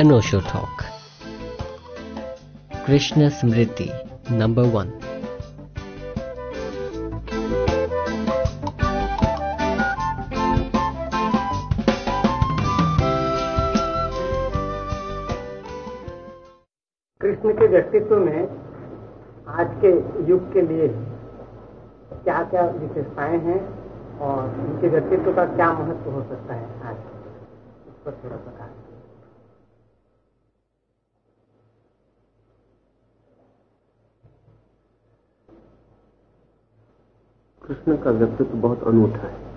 Anosho Talk. Krishna Smriti, number one. Krishna के व्यक्तित्व में आज के युग के लिए क्या क्या विशेषताएँ हैं और उनके व्यक्तित्व का क्या महत्व हो सकता है आज इस पर थोड़ा सा कृष्ण का व्यक्तित्व बहुत अनूठा है।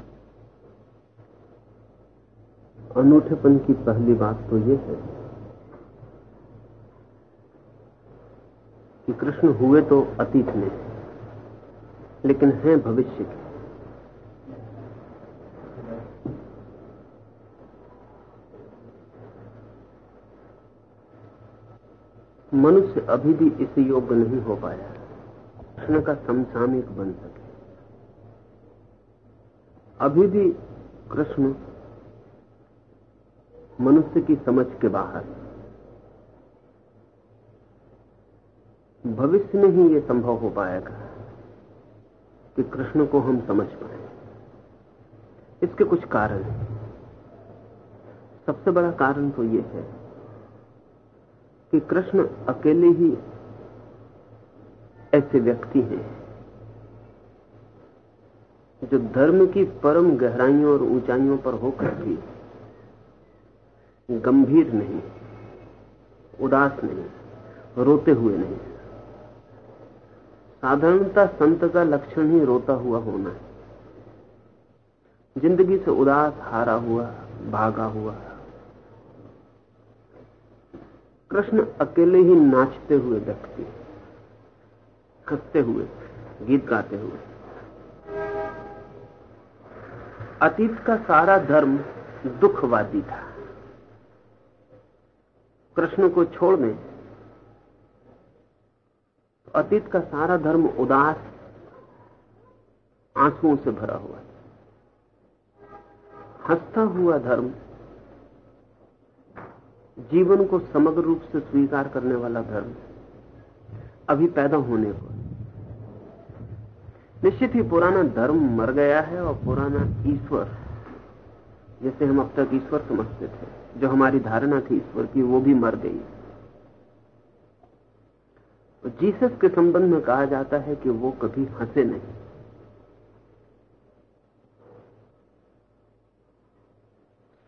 अनूठेपन की पहली बात तो यह है कि कृष्ण हुए तो अतीत में, लेकिन हैं भविष्य के। मनुष्य अभी भी इस योग्य नहीं हो पाया। कृष्ण का समसामयिक बन सके अभी भी कृष्ण मनुष्य की समझ के बाहर। भविष्य में ही यह संभव हो पाएगा कि कृष्ण को हम समझ पाए। इसके कुछ कारण हैं। सबसे बड़ा कारण तो यह है कि कृष्ण अकेले ही ऐसे व्यक्ति हैं जो धर्म की परम गहराइयों और ऊंचाइयों पर होकर भी गंभीर नहीं, उदास नहीं, रोते हुए नहीं। साधारणता संत का लक्षण ही रोता हुआ होना है। ज़िंदगी से उदास, हारा हुआ, भागा हुआ। कृष्ण अकेले ही नाचते हुए व्यक्ति हँसते हुए, गीत गाते हुए। अतीत का सारा धर्म दुखवादी था। कृष्ण को छोड़ दें तो अतीत का सारा धर्म उदास आंसुओं से भरा हुआ हंसता हुआ धर्म जीवन को समग्र रूप से स्वीकार करने वाला धर्म अभी पैदा होने को निश्चित ही पुराना धर्म मर गया है और पुराना ईश्वर, जैसे हम अब तक ईश्वर समझते थे, जो हमारी धारणा थी ईश्वर की, वो भी मर गई। जीसस के संबंध में कहा जाता है कि वो कभी हंसे नहीं।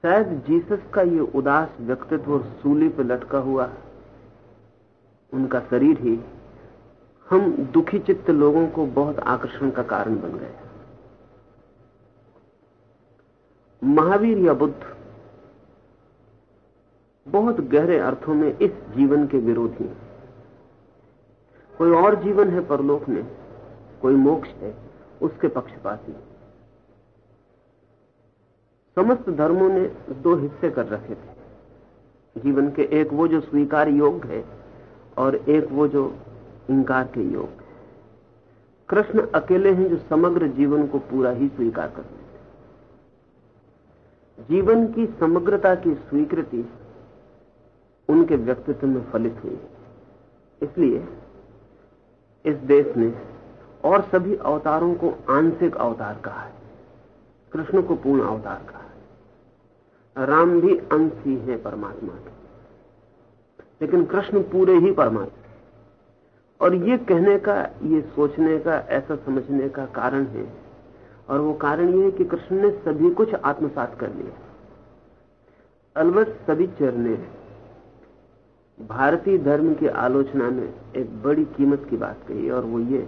शायद जीसस का ये उदास व्यक्तित्व सूली पर लटका हुआ, उनका शरीर ही हम दुखी चित्त लोगों को बहुत आकर्षण का कारण बन गए महावीर या बुद्ध बहुत गहरे अर्थों में इस जीवन के विरोधी कोई और जीवन है परलोक में, कोई मोक्ष है, उसके पक्षपाती समस्त धर्मों ने दो हिस्से कर रखे थे। जीवन के एक वो जो स्वीकार योग्य है और एक वो जो इंकार के योग कृष्ण अकेले हैं जो समग्र जीवन को पूरा ही स्वीकार कर लेते जीवन की समग्रता की स्वीकृति उनके व्यक्तित्व में फलित हुई इसलिए इस देश ने और सभी अवतारों को आंशिक अवतार कहा है। कृष्ण को पूर्ण अवतार कहा है। राम भी अंश ही है परमात्मा के। लेकिन कृष्ण पूरे ही परमात्मा और ये कहने का, ये सोचने का, ऐसा समझने का कारण है। और वो कारण ये है कि कृष्ण ने सभी कुछ आत्मसात कर लिया। अलबत् सभी चरने भारतीय धर्म की आलोचना में एक बड़ी कीमत की बात कही और वो ये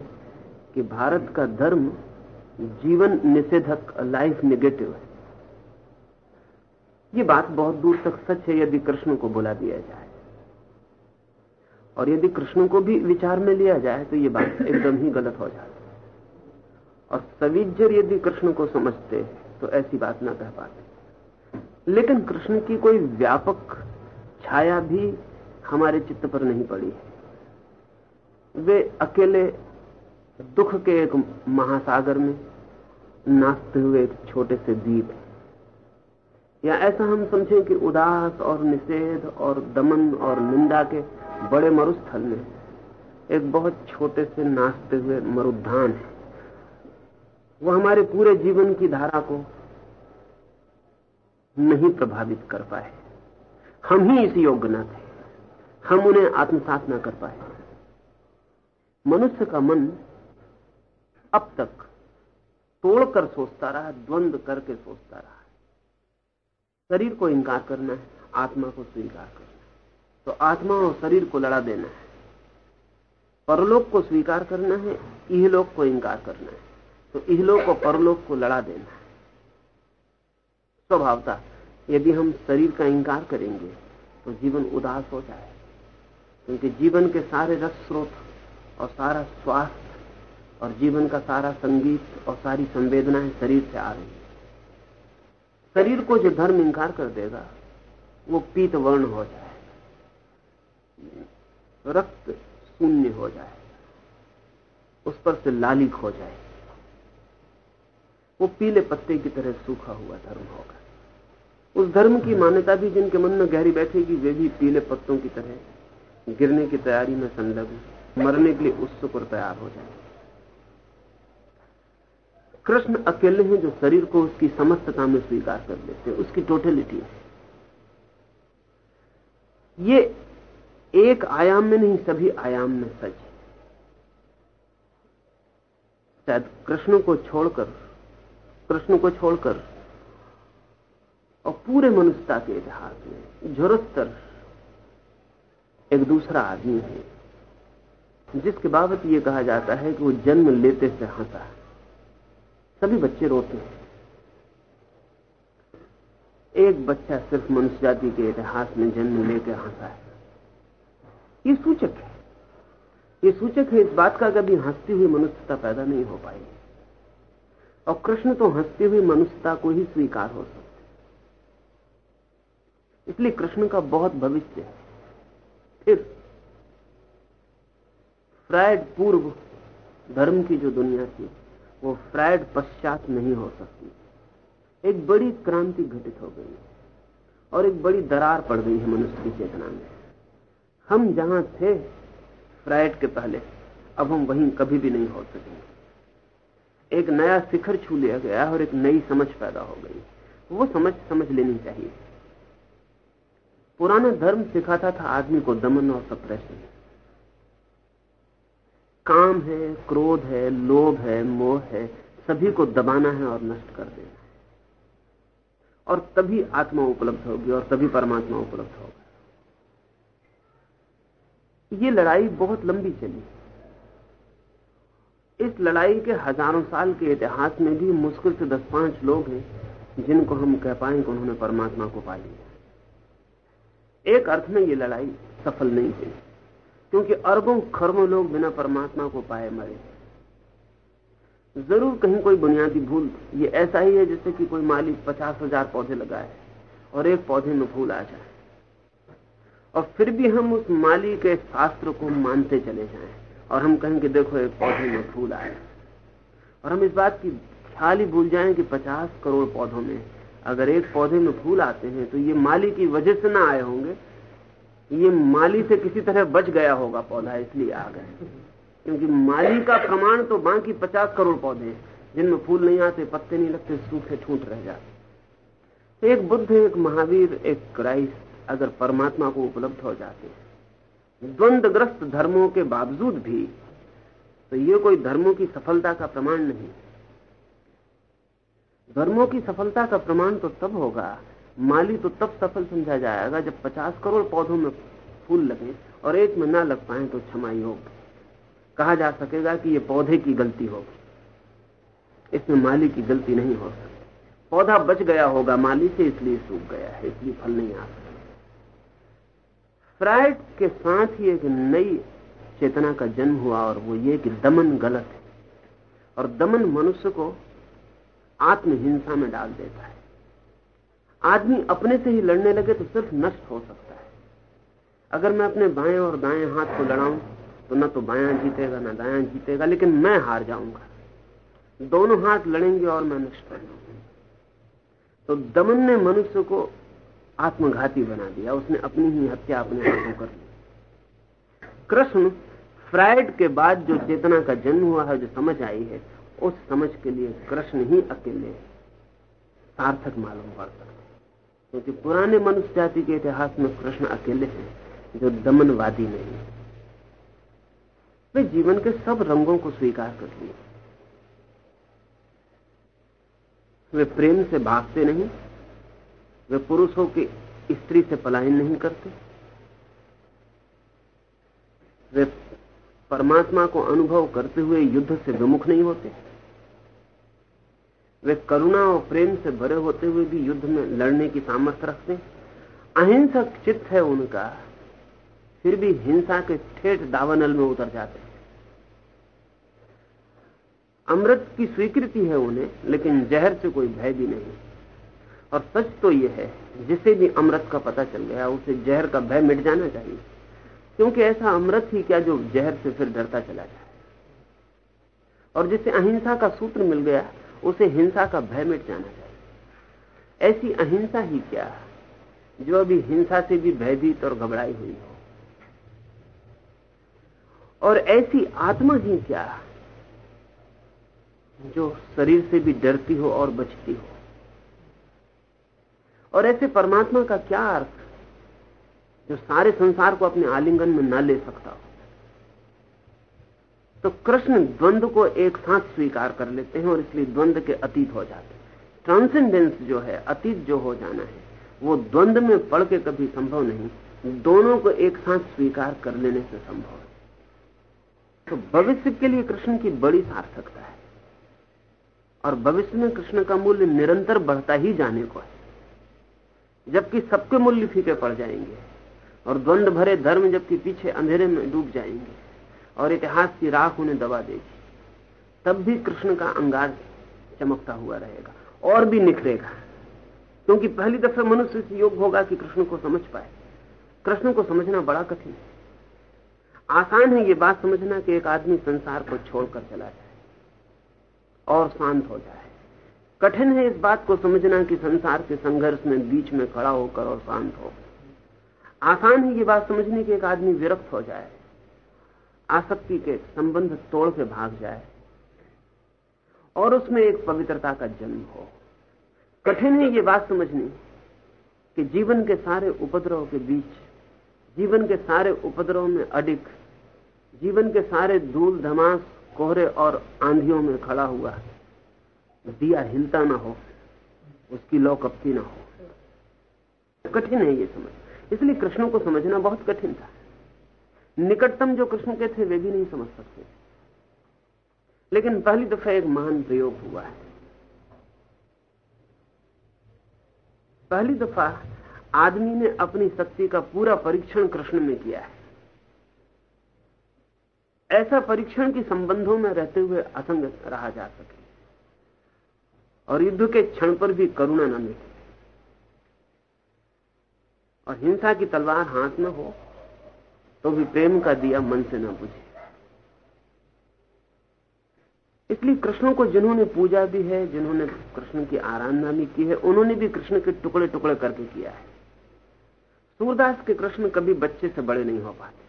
कि भारत का धर्म जीवन निषेधक लाइफ निगेटिव है। ये बात बहुत दूर तक सच है, यदि कृष्ण को बुला दिया जाए। और यदि कृष्ण को भी विचार में लिया जाए तो ये बात एकदम ही गलत हो जाती और सविजर यदि कृष्ण को समझते तो ऐसी बात ना कह पाते। लेकिन कृष्ण की कोई व्यापक छाया भी हमारे चित्त पर नहीं पड़ी है। वे अकेले दुख के एक महासागर में नाचते हुए एक छोटे से द्वीप या ऐसा हम समझें कि उदास और निषेध और दमन और निंदा के बड़े मरुस्थल में एक बहुत छोटे से नाचते हुए मरुद्धान है। वो हमारे पूरे जीवन की धारा को नहीं प्रभावित कर पाए। हम ही इस योग्य न थे। हम उन्हें आत्मसात न कर पाए। मनुष्य का मन अब तक तोड़कर सोचता रहा, द्वंद करके सोचता रहा। शरीर को इंकार करना है, आत्मा को स्वीकार करना तो आत्मा और शरीर को लड़ा देना है। परलोक को स्वीकार करना है, इहलोक को इंकार करना है। तो इहलोक और परलोक को लड़ा देना है। स्वभावता, यदि हम शरीर का इंकार करेंगे तो जीवन उदास हो जाए। क्योंकि जीवन के सारे रस स्रोत और सारा स्वास्थ्य और जीवन का सारा संगीत और सारी संवेदनाएँ शरीर से आ रही शरीर को जो धर्म इंकार कर देगा, वो पीत वर्ण हो जाए। रक्त शून्य हो जाए, उस पर से लालिक हो जाए। वो पीले पत्ते की तरह सूखा हुआ धर्म होगा उस धर्म की मान्यता भी जिनके मन में गहरी बैठेगी, वे भी पीले पत्तों की तरह गिरने की तैयारी में संलग्न मरने के लिए उत्सुक और तैयार हो जाए कृष्ण अकेले हैं जो शरीर को उसकी समस्तता में स्वीकार कर लेते हैं, उसकी टोटलिटी है। ये एक आयाम में नहीं, सभी आयाम में सच है। शायद कृष्ण को छोड़कर, कृष्ण को छोड़कर और पूरे मनुष्यता के इतिहास में झुरस्तर एक दूसरा आदमी है, जिसके बाबत यह कहा जाता है कि वो जन्म लेते से हंसा है। सभी बच्चे रोते हैं। एक बच्चा सिर्फ़ मनुष्य जाति के इतिहास में जन्म लेकर हंसा है। ये सूचक है। ये सूचक है, इस बात का कभी हंसती हुई मनुष्यता पैदा नहीं हो पाएगी। और कृष्ण तो हंसती हुई मनुष्यता को ही स्वीकार हो सकते इसलिए कृष्ण का बहुत भविष्य है। फिर फ्रायड पूर्व धर्म की जो दुनिया थी, वो फ्रायड पश्चात नहीं हो सकती। एक बड़ी क्रांति घटित हो गई और एक बड़ी दरार पड़ गई है मनुष्य की चेतना में। हम जहाँ थे फ्राइड के पहले, अब हम वहीं कभी भी नहीं हो सकेंगे। एक नया शिखर छू लिया गया और एक नई समझ पैदा हो गई। वो समझ समझ लेनी चाहिए। पुराना धर्म सिखाता था आदमी को दमन और सप्रेशन काम है, क्रोध है, लोभ है, मोह है, सभी को दबाना है और नष्ट कर देना और तभी आत्मा उपलब्ध होगी और तभी परमात्मा उपलब्ध होगा। ये लड़ाई बहुत लंबी चली। इस लड़ाई के हज़ारों साल के इतिहास में भी मुश्किल से दस पाँच लोग हैं, जिनको हम कह पाए कि उन्होंने परमात्मा को पा लिया। एक अर्थ में ये लड़ाई सफल नहीं हुई, क्योंकि अरबों खरबों लोग बिना परमात्मा को पाए मरे। ज़रूर कहीं कोई बुनियादी भूल, ये ऐसा ही है जैसे कि कोई मालिक पचास हज़ार पौधे लगाए और एक पौधे में फूल आ जाए। और फिर भी हम उस माली के शास्त्र को मानते चले जाएँ और हम कहें कि देखो, एक पौधे में फूल आए और हम इस बात की ख्याल ही भूल जाएँ कि पचास करोड़ पौधों में अगर एक पौधे में फूल आते हैं तो ये माली की वजह से ना आए होंगे। ये माली से किसी तरह बच गया होगा पौधा, इसलिए आ गए क्योंकि माली का प्रमाण तो बाकी पचास करोड़ पौधे हैं, जिनमें फूल नहीं आते, पत्ते नहीं लगते, सूखे ठूंठ रह जाते। एक बुद्ध, एक महावीर, एक क्राइस्ट अगर परमात्मा को उपलब्ध हो जाते द्वंद्वग्रस्त धर्मों के बावजूद भी तो ये कोई धर्मों की सफलता का प्रमाण नहीं। धर्मों की सफलता का प्रमाण तो तब होगा, माली तो तब सफल समझा जाएगा जब पचास करोड़ पौधों में फूल लगे और एक में ना लग पाए तो क्षमा योग। कहा जा सकेगा कि ये पौधे की गलती होगी इसमें माली की गलती नहीं हो सकती। पौधा बच गया होगा, माली से इसलिए सूख गया है, इसलिए फल नहीं आ सकता। फ्राइड के साथ ही एक नई चेतना का जन्म हुआ और वो ये कि दमन गलत है। और दमन मनुष्य को आत्महिंसा में डाल देता है। आदमी अपने से ही लड़ने लगे तो सिर्फ़ नष्ट हो सकता है। अगर मैं अपने बाएँ और दाएँ हाथ को लड़ाऊं तो न तो बाया जीतेगा, ना दाया जीतेगा, लेकिन मैं हार जाऊँगा। दोनों हाथ लड़ेंगे और मैं नष्ट कर जाऊँगा। तो दमन ने मनुष्य को आत्मघाती बना दिया। उसने अपनी ही हत्या अपने हाथों कर ली। कृष्ण फ्राइड के बाद जो चेतना का जन्म हुआ है, जो समझ आई है, उस समझ के लिए कृष्ण ही अकेले सार्थक मालूम पड़ सकते क्योंकि पुराने मनुष्य जाति के इतिहास में कृष्ण अकेले हैं, जो दमनवादी नहीं वे जीवन के सब रंगों को स्वीकार कर लिए। वे प्रेम से भागते नहीं वे पुरुषों की स्त्री से पलायन नहीं करते। वे परमात्मा को अनुभव करते हुए युद्ध से विमुख नहीं होते। वे करुणा और प्रेम से भरे होते हुए भी युद्ध में लड़ने की सामर्थ्य रखते अहिंसक चित्त है उनका, फिर भी हिंसा के ठेठ दावानल में उतर जाते अमृत की स्वीकृति है उन्हें, लेकिन जहर से कोई भय भी नहीं। और सच तो यह है, जिसे भी अमृत का पता चल गया, उसे जहर का भय मिट जाना चाहिए। क्योंकि ऐसा अमृत ही क्या जो जहर से फिर डरता चला जाए? और जिसे अहिंसा का सूत्र मिल गया, उसे हिंसा का भय मिट जाना चाहिए। ऐसी अहिंसा ही क्या, जो अभी हिंसा से भी भयभीत और घबराई हुई हो? और ऐसी आत्मा ही क्या, जो शरीर से भी डरती हो और बचती हो? और ऐसे परमात्मा का क्या अर्थ? जो सारे संसार को अपने आलिंगन में न ले सकता हो। तो कृष्ण द्वंद्व को एक साथ स्वीकार कर लेते हैं और इसलिए द्वंद्व के अतीत हो जाते हैं। ट्रांसेंडेंस जो है, अतीत जो हो जाना है, वो द्वंद्व में पढ़ के कभी संभव नहीं। दोनों को एक साथ स्वीकार कर लेने से संभव है। तो भविष्य के लिए कृष्ण की बड़ी सार्थकता है। और भविष्य में कृष्ण का मूल्य निरंतर बढ़ता ही जाने को है। जबकि सबके मूल्य फीके पड़ जाएँगे। और द्वंद्व भरे धर्म जबकि पीछे अंधेरे में डूब जाएँगे। और इतिहास की राख उन्हें दबा देगी। तब भी कृष्ण का अंगार चमकता हुआ रहेगा, और भी निखरेगा। क्योंकि पहली दफे मनुष्य से योग होगा कि कृष्ण को समझ पाए। कृष्ण को समझना बड़ा कठिन है। आसान है ये बात समझना कि एक आदमी संसार को छोड़कर चला जाए और शांत हो जाए। कठिन है इस बात को समझना कि संसार के संघर्ष में बीच में खड़ा होकर और शांत हो। आसान है ये बात समझने कि एक आदमी विरक्त हो जाए। आसक्ति के संबंध तोड़ के भाग जाए। और उसमें एक पवित्रता का जन्म हो। कठिन है ये बात समझनी कि जीवन के सारे उपद्रव के बीच, जीवन के सारे उपद्रव में अडिक जीवन के सारे धूल धमास कोहरे और आंधियों में खड़ा हुआ दिया हिलता ना हो, उसकी लौ कपती ना हो। कठिन है ये समझ। इसलिए कृष्ण को समझना बहुत कठिन था। निकटतम जो कृष्ण के थे, वे भी नहीं समझ सकते। लेकिन पहली दफ़ा एक महान प्रयोग हुआ है। पहली दफ़ा आदमी ने अपनी शक्ति का पूरा परीक्षण कृष्ण में किया है। ऐसा परीक्षण की संबंधों में रहते हुए असंग रहा जा सके। और युद्ध के क्षण पर भी करुणा न मिले और हिंसा की तलवार हाथ में हो तो भी प्रेम का दिया मन से न बुझे। इसलिए कृष्ण को जिन्होंने पूजा भी है, जिन्होंने कृष्ण की आराधना भी की है, उन्होंने भी कृष्ण के टुकड़े टुकड़े करके किया है। सूरदास के कृष्ण कभी बच्चे से बड़े नहीं हो पाते।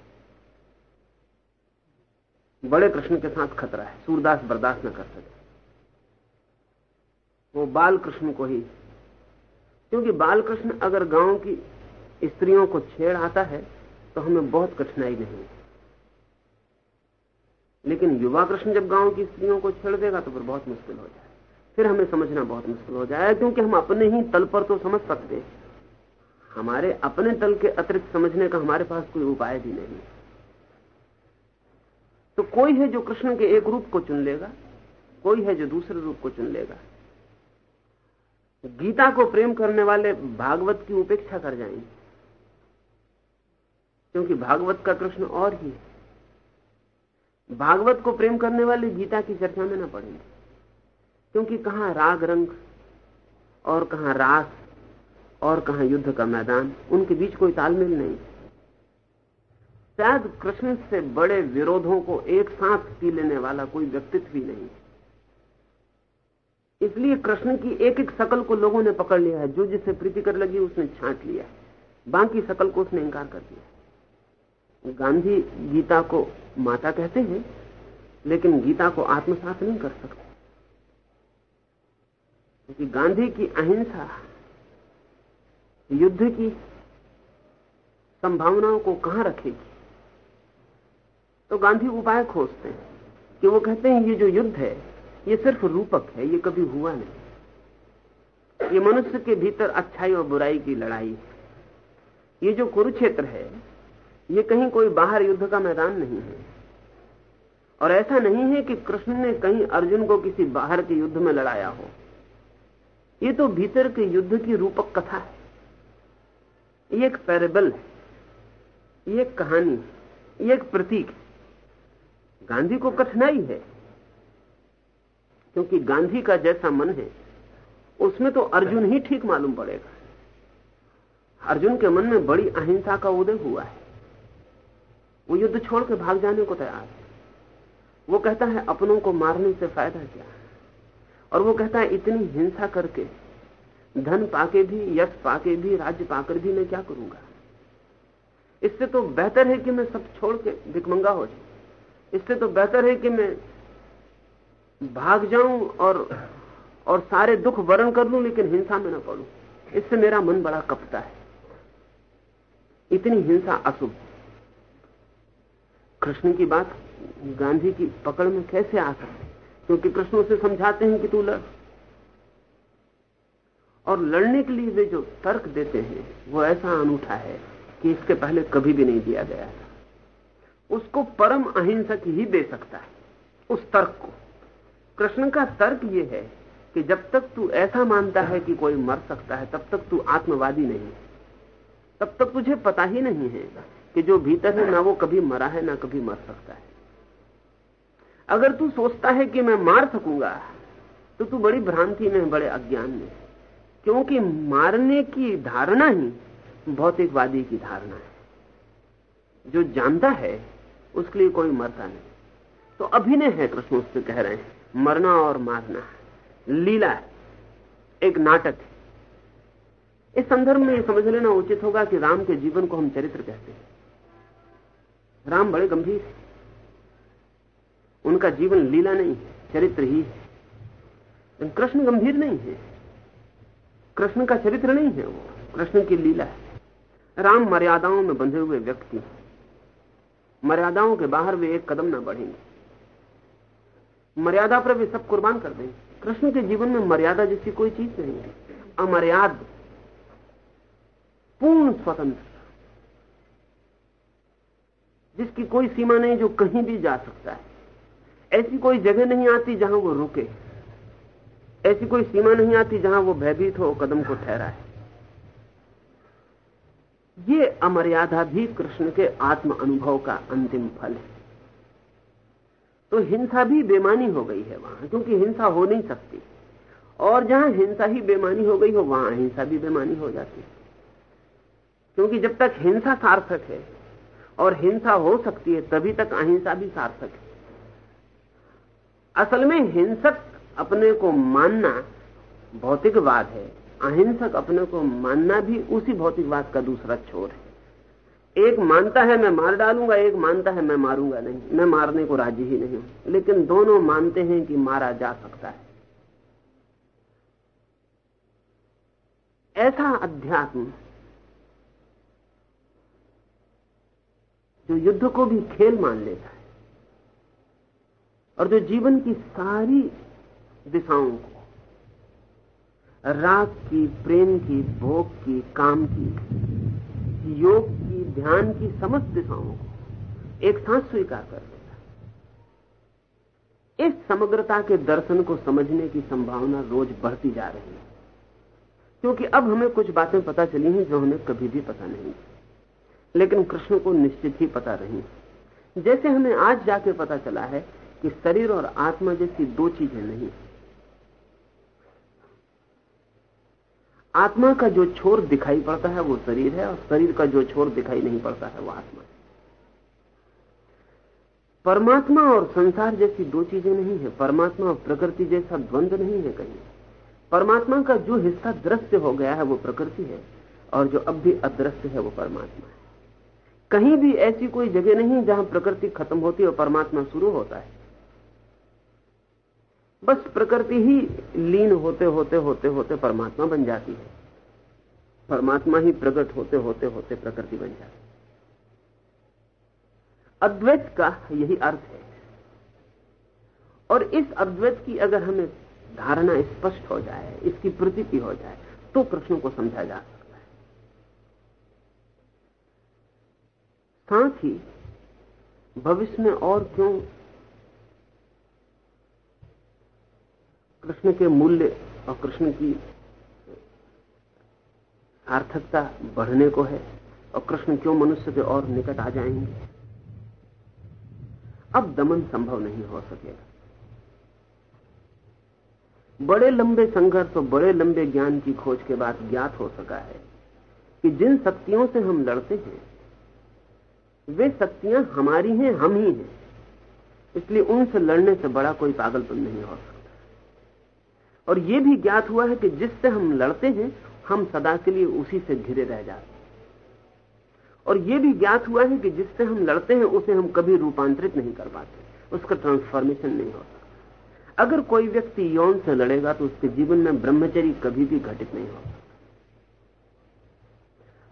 बड़े कृष्ण के साथ खतरा है, सूरदास बर्दाश्त न कर सके। वो बाल कृष्ण को ही। क्योंकि बाल कृष्ण अगर गाँव की स्त्रियों को छेड़ आता है तो हमें बहुत कठिनाई नहीं लेकिन युवा कृष्ण जब गाँव की स्त्रियों को छेड़ देगा तो फिर बहुत मुश्किल हो जाए फिर हमें समझना बहुत मुश्किल हो जाए क्योंकि हम अपने ही तल पर तो समझ सकते हमारे अपने तल के अतिरिक्त समझने का हमारे पास कोई उपाय भी नहीं तो कोई है जो कृष्ण के एक रूप को चुन लेगा, कोई है जो दूसरे रूप को चुन लेगा। गीता को प्रेम करने वाले भागवत की उपेक्षा कर जाएँगे। क्योंकि भागवत का कृष्ण और ही है। भागवत को प्रेम करने वाले गीता की चर्चा में ना पड़ेंगे। क्योंकि कहाँ राग रंग और कहाँ रास और कहाँ युद्ध का मैदान, उनके बीच कोई तालमेल नहीं। शायद कृष्ण से बड़े विरोधों को एक साथ पी लेने वाला कोई व्यक्तित्व भी नहीं। इसलिए कृष्ण की एक एक शकल को लोगों ने पकड़ लिया है। जो जिसे प्रीति कर लगी, उसने छांट लिया है। बाकी शकल को उसने इंकार कर दिया गांधी गीता को माता कहते हैं, लेकिन गीता को आत्मसात नहीं कर सकते। क्योंकि गांधी की अहिंसा, युद्ध की संभावनाओं को कहाँ रखेगी? तो गांधी उपाय खोजते हैं कि वो कहते हैं, ये जो युद्ध है ये सिर्फ़ रूपक है, ये कभी हुआ नहीं। ये मनुष्य के भीतर अच्छाई और बुराई की लड़ाई है। ये जो कुरुक्षेत्र है, ये कहीं कोई बाहर युद्ध का मैदान नहीं है। और ऐसा नहीं है कि कृष्ण ने कहीं अर्जुन को किसी बाहर के युद्ध में लड़ाया हो। ये तो भीतर के युद्ध की रूपक कथा है। ये एक पैरेबल है। ये एक कहानी है। ये एक प्रतीक गांधी को कठिनाई है। क्योंकि गांधी का जैसा मन है, उसमें तो अर्जुन ही ठीक मालूम पड़ेगा। अर्जुन के मन में बड़ी अहिंसा का उदय हुआ है। वो युद्ध छोड़ के भाग जाने को तैयार है। वो कहता है, अपनों को मारने से फ़ायदा क्या? और वो कहता है, इतनी हिंसा करके, धन पाके भी, यश पाके भी, राज्य पाकर भी मैं क्या करूँगा? इससे तो बेहतर है कि मैं सब छोड़ के भिकमंगा हो जाऊँ। इससे तो बेहतर है कि मैं भाग जाऊँ और और सारे दुख वरण कर लूँ, लेकिन हिंसा में न पड़ू। इससे मेरा मन बड़ा कपता है। इतनी हिंसा अशुभ। कृष्ण की बात गांधी की पकड़ में कैसे आ सकती? क्योंकि कृष्ण उसे समझाते हैं कि तू लड़। और लड़ने के लिए वे जो तर्क देते हैं, वो ऐसा अनूठा है कि इसके पहले कभी भी नहीं दिया गया था। उसको परम अहिंसक ही दे सकता है, उस तर्क को। कृष्ण का तर्क ये है कि जब तक तू ऐसा मानता है कि कोई मर सकता है, तब तक तू आत्मवादी नहीं तब तक तुझे पता ही नहीं है कि जो भीतर है, ना वो कभी मरा है, ना कभी मर सकता है। अगर तू सोचता है कि मैं मार सकूँगा तो तू बड़ी भ्रांति में, बड़े अज्ञान में क्योंकि मारने की धारणा ही भौतिकवादी की धारणा है। जो जानता है, उसके लिए कोई मरता नहीं। तो अभिनय है, कृष्ण उससे कह रहे हैं। मरना और मारना लीला एक नाटक है। इस संदर्भ में यह समझ लेना उचित होगा कि राम के जीवन को हम चरित्र कहते हैं। राम बड़े गंभीर है। उनका जीवन लीला नहीं है, चरित्र ही है। कृष्ण गंभीर नहीं है। कृष्ण का चरित्र नहीं है वो, कृष्ण की लीला है। राम मर्यादाओं में बंधे हुए व्यक्ति मर्यादाओं के बाहर वे एक कदम ना बढ़ेंगे। मर्यादा पर वे सब कुर्बान कर देंगे कृष्ण के जीवन में मर्यादा जैसी कोई चीज़ नहीं है। अमर्याद, पूर्ण स्वतंत्र, जिसकी कोई सीमा नहीं जो कहीं भी जा सकता है। ऐसी कोई जगह नहीं आती जहाँ वो रुके। ऐसी कोई सीमा नहीं आती जहाँ वो भयभीत हो कदम को ठहराए। ये अमर्यादा भी कृष्ण के आत्म अनुभव का अंतिम फल है। तो हिंसा भी बेमानी हो गई है वहाँ, क्योंकि हिंसा हो नहीं सकती। और जहाँ हिंसा ही बेमानी हो गई हो, वहाँ अहिंसा भी बेमानी हो जाती है। क्योंकि जब तक हिंसा सार्थक है, और हिंसा हो सकती है, तभी तक अहिंसा भी सार्थक है। असल में हिंसक अपने को मानना भौतिकवाद है। अहिंसक अपने को मानना भी उसी भौतिकवाद का दूसरा छोर है। एक मानता है मैं मार डालूँगा, एक मानता है मैं मारूँगा नहीं। मैं मारने को राज़ी ही नहीं हूँ। लेकिन दोनों मानते हैं कि मारा जा सकता है। ऐसा अध्यात्म जो युद्ध को भी खेल मान लेता है और जो जीवन की सारी दिशाओं को, राग की, प्रेम की, भोग की, काम की, योग की ध्यान की समस्त दिशाओं को एक साथ स्वीकार कर लेता इस समग्रता के दर्शन को समझने की संभावना रोज बढ़ती जा रही है। क्योंकि अब हमें कुछ बातें पता चली हैं जो हमें कभी भी पता नहीं लेकिन कृष्ण को निश्चित ही पता रही जैसे हमें आज जाके पता चला है कि शरीर और आत्मा जैसी दो चीज़ें नहीं आत्मा का जो छोर दिखाई पड़ता है वो शरीर है और शरीर का जो छोर दिखाई नहीं पड़ता है वो आत्मा है। परमात्मा और संसार जैसी दो चीज़ें नहीं है। परमात्मा और प्रकृति जैसा द्वंद्व नहीं है कहीं। परमात्मा का जो हिस्सा दृश्य हो गया है वो प्रकृति है और जो अब भी अदृश्य है वो परमात्मा है। कहीं भी ऐसी कोई जगह नहीं जहाँ प्रकृति खत्म होती और परमात्मा शुरू होता है। बस प्रकृति ही लीन होते होते होते होते परमात्मा बन जाती है। परमात्मा ही प्रकट होते होते होते प्रकृति बन जाती है। अद्वैत का यही अर्थ है। और इस अद्वैत की अगर हमें धारणा स्पष्ट हो जाए, इसकी प्रतीति हो जाए तो कृष्ण को समझा जा सकता है। साथ ही भविष्य में और क्यों कृष्ण के मूल्य और कृष्ण की सार्थकता बढ़ने को है और कृष्ण क्यों मनुष्य के और निकट आ जाएँगे? अब दमन संभव नहीं हो सकेगा। बड़े लंबे संघर्ष और बड़े लंबे ज्ञान की खोज के बाद ज्ञात हो सका है कि जिन शक्तियों से हम लड़ते हैं, वे शक्तियाँ हमारी हैं, हम ही हैं। इसलिए उनसे लड़ने से बड़ा कोई पागलपन नहीं हो सकता और ये भी ज्ञात हुआ है कि जिससे हम लड़ते हैं, हम सदा के लिए उसी से घिरे रह जाते और ये भी ज्ञात हुआ है कि जिससे हम लड़ते हैं, उसे हम कभी रूपांतरित नहीं कर पाते। उसका ट्रांसफॉर्मेशन नहीं होता। अगर कोई व्यक्ति यौन से लड़ेगा तो उसके जीवन में ब्रह्मचरी कभी भी घटित नहीं हो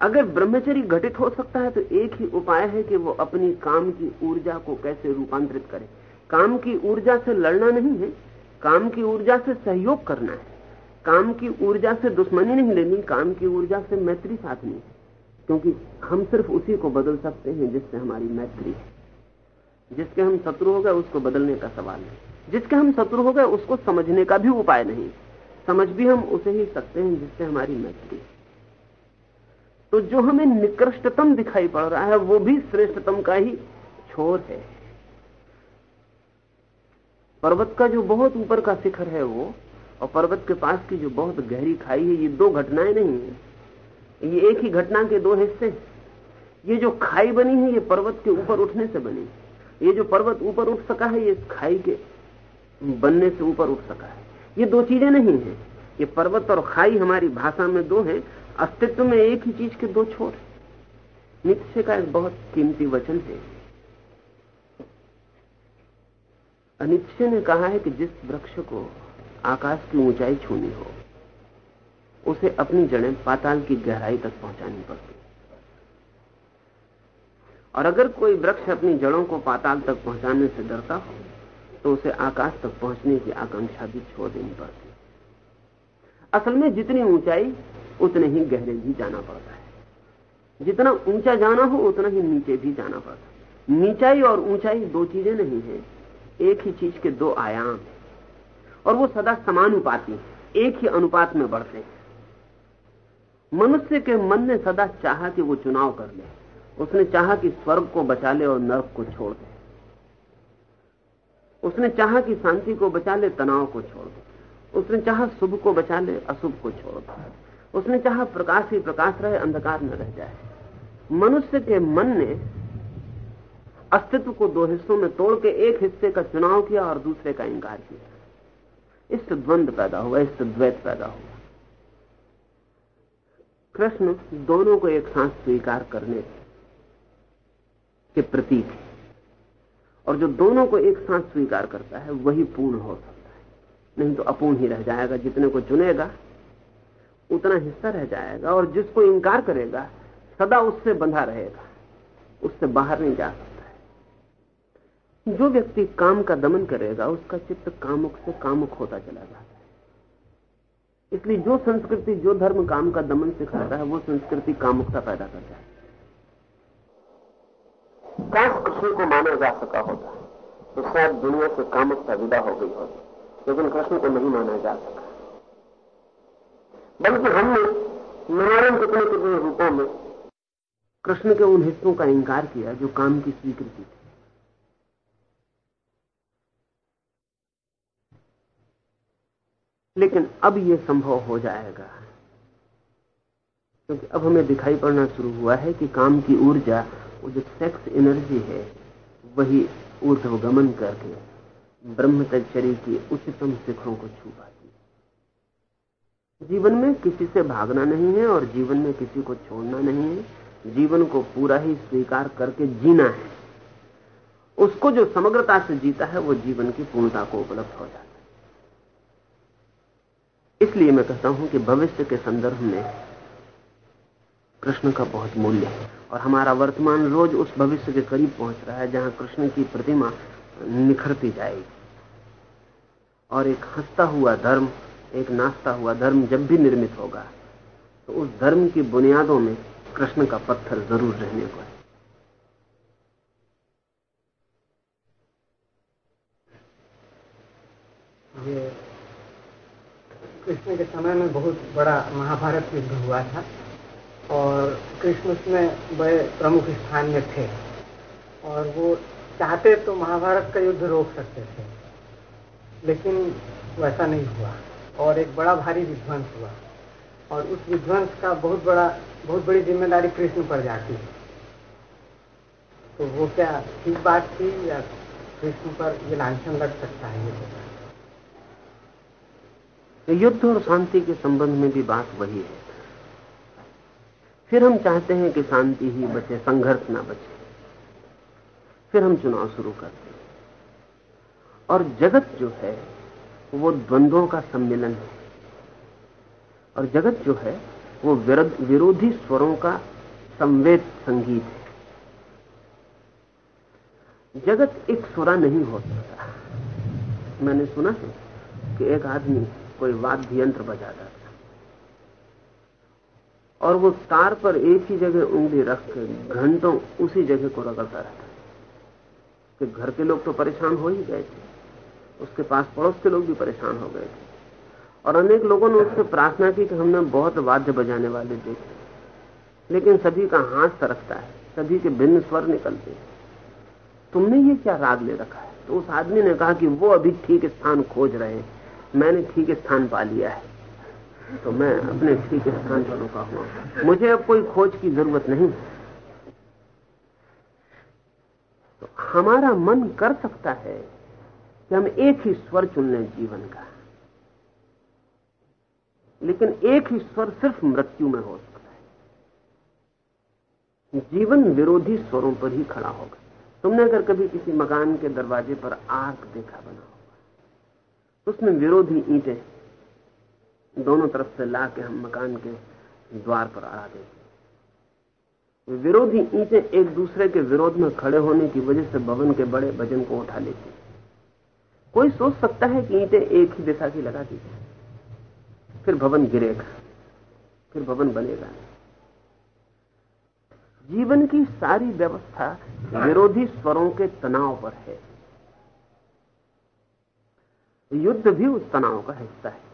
अगर ब्रह्मचरी घटित हो सकता है तो एक ही उपाय है कि वो अपनी काम की ऊर्जा को कैसे रूपांतरित करे। काम की ऊर्जा से लड़ना नहीं है काम की ऊर्जा से सहयोग करना है। काम की ऊर्जा से दुश्मनी नहीं लेनी, काम की ऊर्जा से मैत्री साधनी है। क्योंकि हम सिर्फ़ उसी को बदल सकते हैं जिससे हमारी मैत्री है। जिसके हम शत्रु हो गए, उसको बदलने का सवाल है। जिसके हम शत्रु हो गए, उसको समझने का भी उपाय नहीं समझ भी हम उसे ही सकते हैं जिससे हमारी मैत्री तो जो हमें निकृष्टतम दिखाई पड़ रहा है, वो भी श्रेष्ठतम का ही छोर है। पर्वत का जो बहुत ऊपर का शिखर है वो, और पर्वत के पास की जो बहुत गहरी खाई है, ये दो घटनाएँ नहीं है। ये एक ही घटना के दो हिस्से ये जो खाई बनी है, ये पर्वत के ऊपर उठने से बनी ये जो पर्वत ऊपर उठ सका है, ये खाई के बनने से ऊपर उठ सका है। ये दो चीज़ें नहीं है। ये पर्वत और खाई हमारी भाषा में दो है। अस्तित्व में एक ही चीज़ के दो छोर नित्य का एक बहुत कीमती वचन है। अनित्य ने कहा है कि जिस वृक्ष को आकाश की ऊंचाई छूनी हो, उसे अपनी जड़ें पाताल की गहराई तक पहुंचानी पड़ती। और अगर कोई वृक्ष अपनी जड़ों को पाताल तक पहुँचाने से डरता हो तो उसे आकाश तक पहुँचने की आकांक्षा भी छोड़ देनी पड़ती। असल में जितनी ऊंचाई, उतने ही गहरे भी जाना पड़ता है। जितना ऊँचा जाना हो, उतना ही नीचे भी जाना पड़ता है। नीचाई और ऊंचाई दो चीज़ें नहीं है। एक ही चीज़ के दो आयाम है, और वो सदा समानुपाती एक ही अनुपात में बढ़ते हैं। मनुष्य के मन ने सदा चाहा कि वो चुनाव कर ले, उसने चाहा कि स्वर्ग को बचा ले और नर्क को छोड़ दे। उसने चाहा कि शांति को बचा ले, तनाव को छोड़ दे। उसने चाहा शुभ को बचा ले, अशुभ को छोड़ दे। उसने चाहा प्रकाश ही प्रकाश रहे, अंधकार न रह जाए। मनुष्य के मन ने अस्तित्व को दो हिस्सों में तोड़ के एक हिस्से का चुनाव किया और दूसरे का इंकार किया। इससे द्वंद पैदा हुआ इससे द्वैत पैदा हुआ। कृष्ण दोनों को एक साथ स्वीकार करने के प्रतीक है। और जो दोनों को एक साथ स्वीकार करता है, वही पूर्ण हो सकता है। नहीं तो अपूर्ण ही रह जाएगा, जितने को चुनेगा, उतना हिस्सा रह जाएगा, और जिसको इंकार करेगा, सदा उससे बंधा रहेगा। उससे बाहर नहीं जा सकता। जो व्यक्ति काम का दमन करेगा उसका चित्त कामुक से कामुक होता चला जाता है। इसलिए जो संस्कृति जो धर्म काम का दमन सिखाता है वो संस्कृति कामुकता पैदा करता है। काश कृष्ण को माना जा सका होता तो शायद दुनिया से कामुकता विदा हो गई होती लेकिन कृष्ण को नहीं माना जा सका। बल्कि हमने नारायण कितने कितने रूपों में कृष्ण के उन हिस्सों का इंकार किया जो काम की स्वीकृति थी। लेकिन अब यह संभव हो जाएगा। क्योंकि अब हमें दिखाई पड़ना शुरू हुआ है कि काम की ऊर्जा, वो जो सेक्स एनर्जी है, वही ऊर्ध्वगमन करके ब्रह्मचर्य की उच्चतम शिखरों को छू पाती जीवन में किसी से भागना नहीं है और जीवन में किसी को छोड़ना नहीं है। जीवन को पूरा ही स्वीकार करके जीना है। उसको जो समग्रता से जीता है, वो जीवन की पूर्णता को उपलब्ध हो जाता है। इसलिए मैं कहता हूँ कि भविष्य के संदर्भ में कृष्ण का बहुत मूल्य है और हमारा वर्तमान रोज उस भविष्य के करीब पहुँच रहा है जहाँ कृष्ण की प्रतिमा निखरती जाएगी। और एक हंसता हुआ धर्म, एक नाचता हुआ धर्म जब भी निर्मित होगा तो उस धर्म की बुनियादों में कृष्ण का पत्थर ज़रूर रहने को है। ये कृष्ण के समय में बहुत बड़ा महाभारत युद्ध हुआ था और कृष्ण उसमें बड़े प्रमुख स्थान में थे और वो चाहते तो महाभारत का युद्ध रोक सकते थे, लेकिन वैसा नहीं हुआ और एक बड़ा भारी विध्वंस हुआ और उस विध्वंस का बहुत बड़ा, बहुत बड़ी ज़िम्मेदारी कृष्ण पर जाती है। तो वो क्या ठीक बात थी या कृष्ण पर ये लाछन लग सकता है? ये युद्ध और शांति के संबंध में भी बात वही है। फिर हम चाहते हैं कि शांति ही बचे, संघर्ष ना बचे। फिर हम चुनाव शुरू करते हैं। और जगत जो है, वो द्वंद्वों का सम्मेलन है। और जगत जो है, वो विरोधी स्वरों का संवेद संगीत है। जगत एक स्वरा नहीं हो सकता। मैंने सुना है कि एक आदमी कोई वाद्य यंत्र बजाता था। और वो तार पर एक ही जगह उंगली रख के घंटों उसी जगह को रगड़ता रहता कि घर के लोग तो परेशान हो ही गए थे। उसके पास पड़ोस के लोग भी परेशान हो गए थे। और अनेक लोगों ने उससे प्रार्थना की कि हमने बहुत वाद्य बजाने वाले देखे। लेकिन सभी का हाथ सरकता है। सभी के भिन्न स्वर निकलते हैं। तुमने ये क्या राग ले रखा है? तो उस आदमी ने कहा कि वो अभी ठीक स्थान खोज रहे हैं। मैंने ठीक स्थान पा लिया है। तो मैं अपने ठीक स्थान पर रुका हुआ। मुझे अब कोई खोज की ज़रूरत नहीं। तो हमारा मन कर सकता है कि हम एक ही स्वर चुन लें जीवन का। लेकिन एक ही स्वर सिर्फ़ मृत्यु में हो सकता है। जीवन विरोधी स्वरों पर ही खड़ा होगा। तुमने अगर कभी किसी मकान के दरवाजे पर आग देखा बना तो उसमें विरोधी ईटे दोनों तरफ़ से ला के हम मकान के द्वार पर अड़ा देते विरोधी ईटे एक दूसरे के विरोध में खड़े होने की वजह से भवन के बड़े वज़न को उठा लेती। कोई सोच सकता है कि ईंटें एक ही दिशा की लगा दी फिर भवन गिरेगा, फिर भवन बनेगा। जीवन की सारी व्यवस्था विरोधी स्वरों के तनाव पर है। युद्ध भी उस तनाव का हिस्सा है।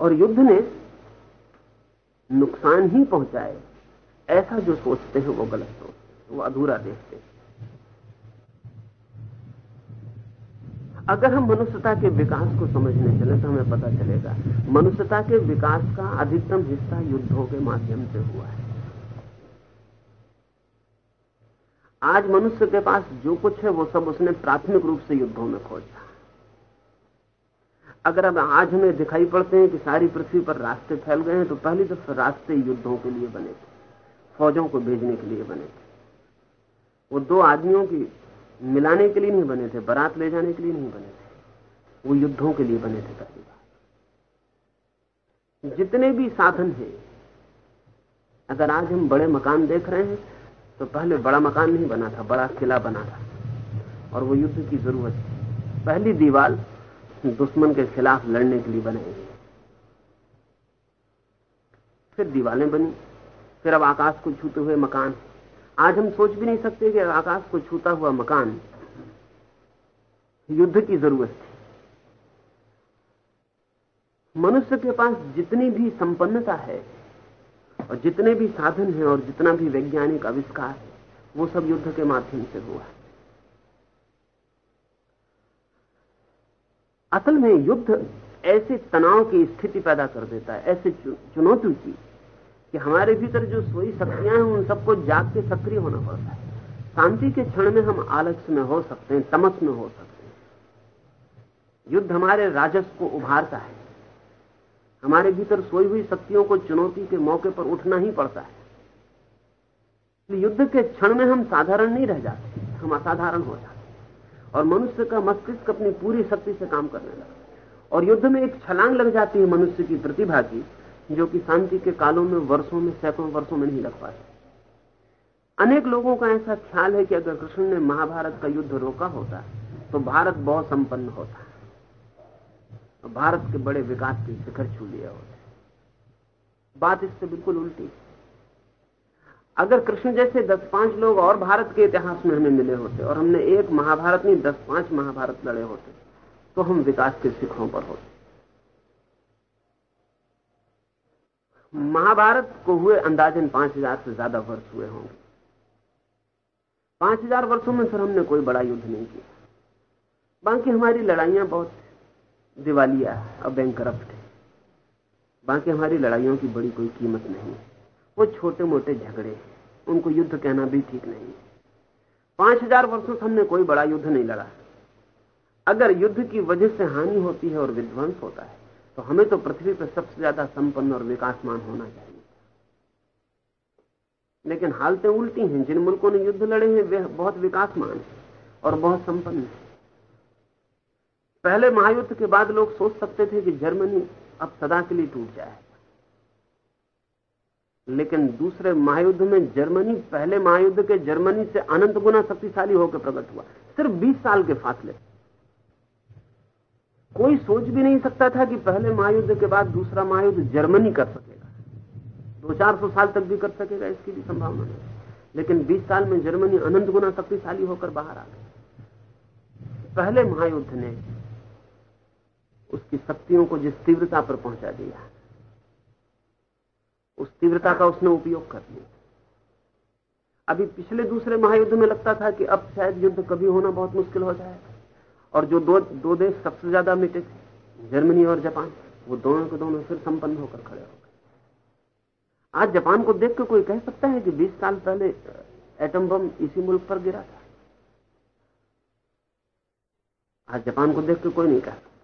और युद्ध ने नुकसान ही पहुँचाए। ऐसा जो सोचते हैं वो गलत सोचते वो अधूरा देखते हैं। अगर हम मनुष्यता के विकास को समझने चले तो हमें पता चलेगा, मनुष्यता के विकास का अधिकतम हिस्सा युद्धों के माध्यम से हुआ है। आज मनुष्य के पास जो कुछ है, वो सब उसने प्राथमिक रूप से युद्धों में खोजा। अगर अब आज हमें दिखाई पड़ते हैं कि सारी पृथ्वी पर रास्ते फैल गए हैं तो पहली दफे रास्ते युद्धों के लिए बने थे। फौजों को भेजने के लिए बने थे। वो दो आदमियों की मिलाने के लिए नहीं बने थे, बारात ले जाने के लिए नहीं बने थे। वो युद्धों के लिए बने थे पहली बार। जितने भी साधन हैं, अगर आज हम बड़े मकान देख रहे हैं तो पहले बड़ा मकान नहीं बना था, बड़ा किला बना था। और वो युद्ध की ज़रूरत थी। पहली दीवार दुश्मन के खिलाफ लड़ने के लिए बनाई गई। फिर दीवारें बनी, फिर अब आकाश को छूते हुए मकान। आज हम सोच भी नहीं सकते कि आकाश को छूता हुआ मकान युद्ध की ज़रूरत थी। मनुष्य के पास जितनी भी संपन्नता है और जितने भी साधन हैं और जितना भी वैज्ञानिक आविष्कार है, वो सब युद्ध के माध्यम से हुआ। है असल में युद्ध ऐसे तनाव की स्थिति पैदा कर देता है, ऐसे चुनौती की कि हमारे भीतर जो सोई शक्तियाँ हैं, उन सबको जाग के सक्रिय होना पड़ता है। शांति के क्षण में हम आलस्य में हो सकते हैं, तमस में हो सकते हैं। युद्ध हमारे राजस्व को उभारता है। हमारे भीतर सोई हुई शक्तियों को चुनौती के मौके पर उठना ही पड़ता है। युद्ध के क्षण में हम साधारण नहीं रह जाते, हम असाधारण हो जाते और मनुष्य का मस्तिष्क अपनी पूरी शक्ति से काम करने लगता और युद्ध में एक छलांग लग जाती है मनुष्य की प्रतिभा की, जो कि शांति के कालों में, वर्षों में, सैकड़ों वर्षों में नहीं लग पाती। अनेक लोगों का ऐसा ख्याल है कि अगर कृष्ण ने महाभारत का युद्ध रोका होता तो भारत बहुत संपन्न होता। भारत के बड़े विकास के शिखर छू लिया होते बात इससे बिल्कुल उल्टी अगर कृष्ण जैसे दस पाँच लोग और भारत के इतिहास में हमें मिले होते और हमने एक महाभारत नहीं, दस पाँच महाभारत लड़े होते तो हम विकास के शिखरों पर होते। महाभारत को हुए अंदाजन पाँच हज़ार से ज़्यादा वर्ष हुए होंगे। पाँच हज़ार वर्षों में फिर हमने कोई बड़ा युद्ध नहीं किया। बाकी हमारी लड़ाइयाँ बहुत दिवालिया और बैंक करप्ट है। बाकी हमारी लड़ाइयों की बड़ी कोई कीमत नहीं वो छोटे मोटे झगड़े उनको युद्ध कहना भी ठीक नहीं पाँच हज़ार वर्षों से हमने कोई बड़ा युद्ध नहीं लड़ा। अगर युद्ध की वजह से हानि होती है और विध्वंस होता है तो हमें तो पृथ्वी पर सबसे ज़्यादा संपन्न और विकासमान होना चाहिए लेकिन हालतें उल्टी हैं। जिन मुल्कों ने युद्ध लड़े हैं, वे बहुत विकासमान हैं और बहुत संपन्न हैं। पहले महायुद्ध के बाद लोग सोच सकते थे कि जर्मनी अब सदा के लिए टूट जाए। लेकिन दूसरे महायुद्ध में जर्मनी, पहले महायुद्ध के जर्मनी से अनंत गुना शक्तिशाली होकर प्रकट हुआ। सिर्फ़ 20 साल के फासले। कोई सोच भी नहीं सकता था कि पहले महायुद्ध के बाद दूसरा महायुद्ध जर्मनी कर सकेगा। दो चार सौ साल तक भी कर सकेगा, इसकी भी संभावना नहीं। लेकिन 20 साल में जर्मनी अनंत गुना शक्तिशाली होकर बाहर आ गई पहले महायुद्ध ने उसकी शक्तियों को जिस तीव्रता पर पहुँचा दिया, उस तीव्रता का उसने उपयोग कर लिया। अभी पिछले दूसरे महायुद्ध में लगता था कि अब शायद युद्ध कभी होना बहुत मुश्किल हो जाएगा और जो दो दो देश सबसे ज़्यादा मिटे थे, जर्मनी और जापान, वो दोनों के दोनों फिर संपन्न होकर खड़े हो गए। आज जापान को देख के कोई कह सकता है कि 20 साल पहले एटम बम इसी मुल्क पर गिरा था? आज जापान को देख के कोई नहीं कह सकता।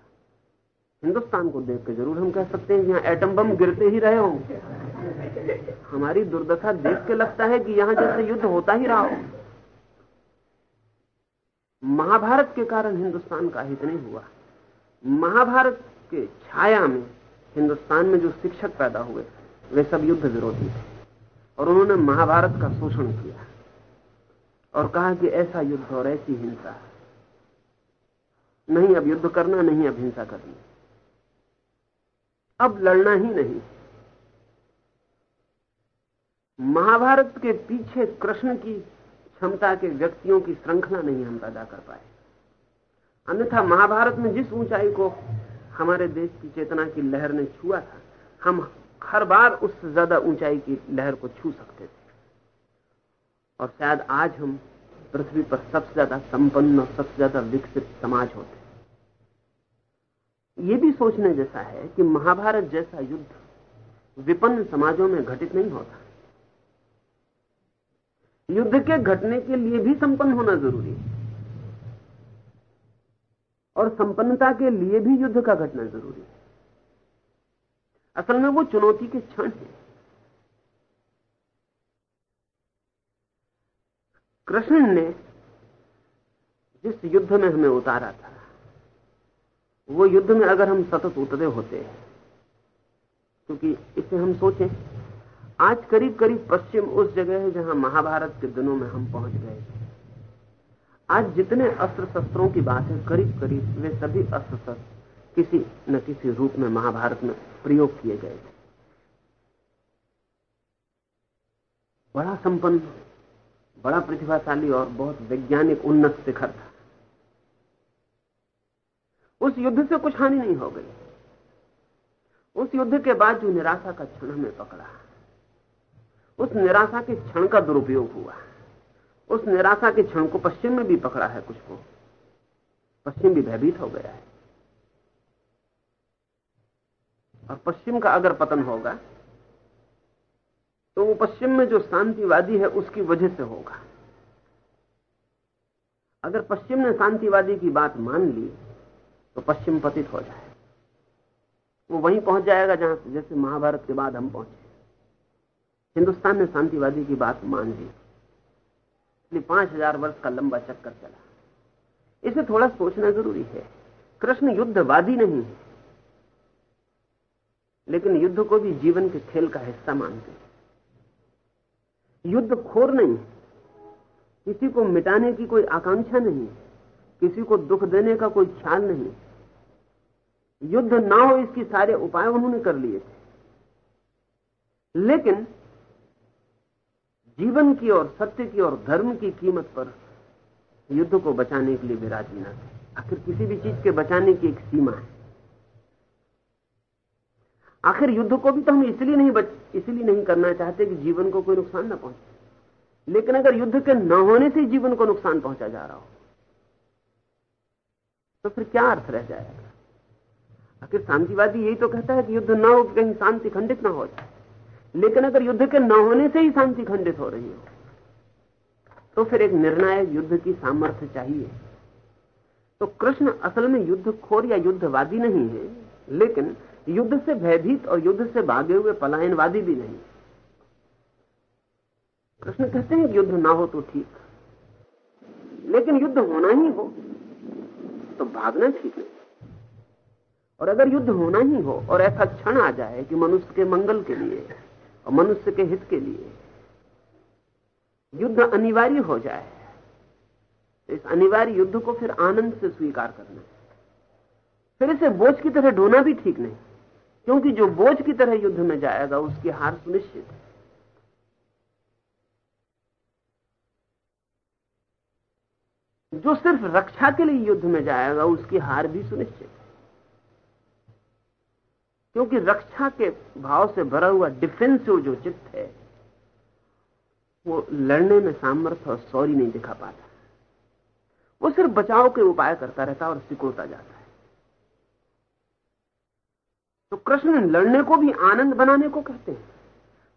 हिंदुस्तान को देख के ज़रूर हम कह सकते हैं यहाँ एटम बम गिरते ही रहे होंगे। हमारी दुर्दशा देख के लगता है कि यहाँ जैसे युद्ध होता ही रहा हो। महाभारत के कारण हिंदुस्तान का हित नहीं हुआ। महाभारत के छाया में हिंदुस्तान में जो शिक्षक पैदा हुए, वे सब युद्ध विरोधी थे। और उन्होंने महाभारत का शोषण किया। और कहा कि ऐसा युद्ध और ऐसी हिंसा। नहीं, अब युद्ध करना, नहीं, अब हिंसा करनी। अब लड़ना ही नहीं। महाभारत के पीछे कृष्ण की क्षमता के व्यक्तियों की श्रृंखला नहीं हम पैदा कर पाए। अन्यथा महाभारत में जिस ऊंचाई को हमारे देश की चेतना की लहर ने छुआ था, हम हर बार उससे ज़्यादा ऊंचाई की लहर को छू सकते थे। और शायद आज हम पृथ्वी पर सबसे ज़्यादा संपन्न और सबसे ज़्यादा विकसित समाज होते। ये भी सोचने जैसा है कि महाभारत जैसा युद्ध विपन्न समाजों में घटित नहीं होता। युद्ध के घटने के लिए भी संपन्न होना ज़रूरी है। और संपन्नता के लिए भी युद्ध का घटना ज़रूरी है। असल में वो चुनौती के क्षण है। कृष्ण ने जिस युद्ध में हमें उतारा था वो युद्ध में अगर हम सतत उतरे होते हैं क्योंकि इसे हम सोचें, आज करीब करीब पश्चिम उस जगह है जहाँ महाभारत के दिनों में हम पहुँच गए आज जितने अस्त्र शस्त्रों की बात है, करीब करीब वे सभी अस्त्र शस्त्र किसी न किसी रूप में महाभारत में प्रयोग किए गए थे। बड़ा संपन्न, बड़ा प्रतिभाशाली और बहुत वैज्ञानिक उन्नत शिखर था। उस युद्ध से कुछ हानि नहीं हो गई। उस युद्ध के बाद जो निराशा का क्षण हमें पकड़ा, उस निराशा के क्षण का दुरुपयोग हुआ। उस निराशा के क्षण को पश्चिम में भी पकड़ा है कुछ को। पश्चिम भी भयभीत हो गया है। और पश्चिम का अगर पतन होगा तो वो पश्चिम में जो शांतिवादी है उसकी वजह से होगा। अगर पश्चिम ने शांतिवादी की बात मान ली तो पश्चिम पतित हो जाए। वो वहीं पहुँच जाएगा जहाँ जैसे महाभारत के बाद हम पहुँचे। हिंदुस्तान ने शांतिवादी की बात मान ली। इसलिए पाँच हज़ार वर्ष का लंबा चक्कर चला। इसे थोड़ा सोचना ज़रूरी है। कृष्ण युद्धवादी नहीं है। लेकिन युद्ध को भी जीवन के खेल का हिस्सा मानते हैं। युद्ध खोर नहीं किसी को मिटाने की कोई आकांक्षा नहीं किसी को दुख देने का कोई ख्याल नहीं। युद्ध ना हो इसकी सारे उपाय उन्होंने कर लिए थे। लेकिन जीवन की और सत्य की और धर्म की कीमत पर युद्ध को बचाने के लिए विराजी न आखिर किसी भी चीज़ के बचाने की एक सीमा है। आखिर युद्ध को भी तो हम इसलिए नहीं बच, इसलिए नहीं करना चाहते कि जीवन को कोई नुकसान ना पहुँचे। लेकिन अगर युद्ध के न होने से जीवन को नुकसान पहुँचा जा रहा हो तो फिर क्या अर्थ रह जाएगा? आखिर शांतिवादी यही तो कहता है कि युद्ध ना हो, कहीं शांति खंडित ना हो जाए। लेकिन अगर युद्ध के न होने से ही शांति खंडित हो रही हो तो फिर एक निर्णायक युद्ध की सामर्थ्य चाहिए। तो कृष्ण असल में युद्ध खोर या युद्धवादी नहीं है, लेकिन युद्ध से भयभीत और युद्ध से भागे हुए पलायनवादी भी नहीं। कृष्ण कहते हैं युद्ध ना हो तो ठीक, लेकिन युद्ध होना ही हो। तो भागना ठीक नहीं। और अगर युद्ध होना ही हो और ऐसा क्षण आ जाए कि मनुष्य के मंगल के लिए और मनुष्य के हित के लिए युद्ध अनिवार्य हो जाए तो इस अनिवार्य युद्ध को फिर आनंद से स्वीकार करना फिर इसे बोझ की तरह ढोना भी ठीक नहीं, क्योंकि जो बोझ की तरह युद्ध में जाएगा, उसकी हार सुनिश्चित है। जो सिर्फ़ रक्षा के लिए युद्ध में जाएगा, उसकी हार भी सुनिश्चित क्योंकि रक्षा के भाव से भरा हुआ डिफेंसिव जो चित्त है, वो लड़ने में सामर्थ्य और सौरी नहीं दिखा पाता। वो सिर्फ़ बचाव के उपाय करता रहता और सिकुड़ता जाता है। तो कृष्ण लड़ने को भी आनंद बनाने को कहते हैं।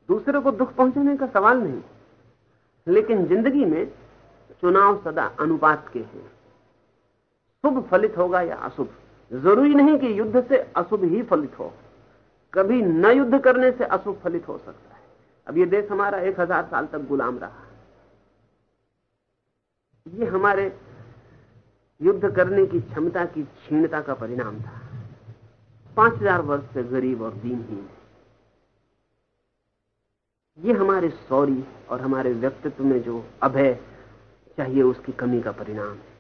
दूसरे को दुख पहुँचाने का सवाल नहीं। लेकिन ज़िंदगी में चुनाव सदा अनुपात के हैं। शुभ फलित होगा या अशुभ? ज़रूरी नहीं कि युद्ध से अशुभ ही फलित हो। कभी न युद्ध करने से अशुभ फलित हो सकता है। अब ये देश हमारा एक हज़ार साल तक गुलाम रहा। ये हमारे युद्ध करने की क्षमता की क्षीणता का परिणाम था। पाँच हज़ार वर्ष से गरीब और दीनहीन ये हमारे सौरी और हमारे व्यक्तित्व में जो अभय चाहिए उसकी कमी का परिणाम है।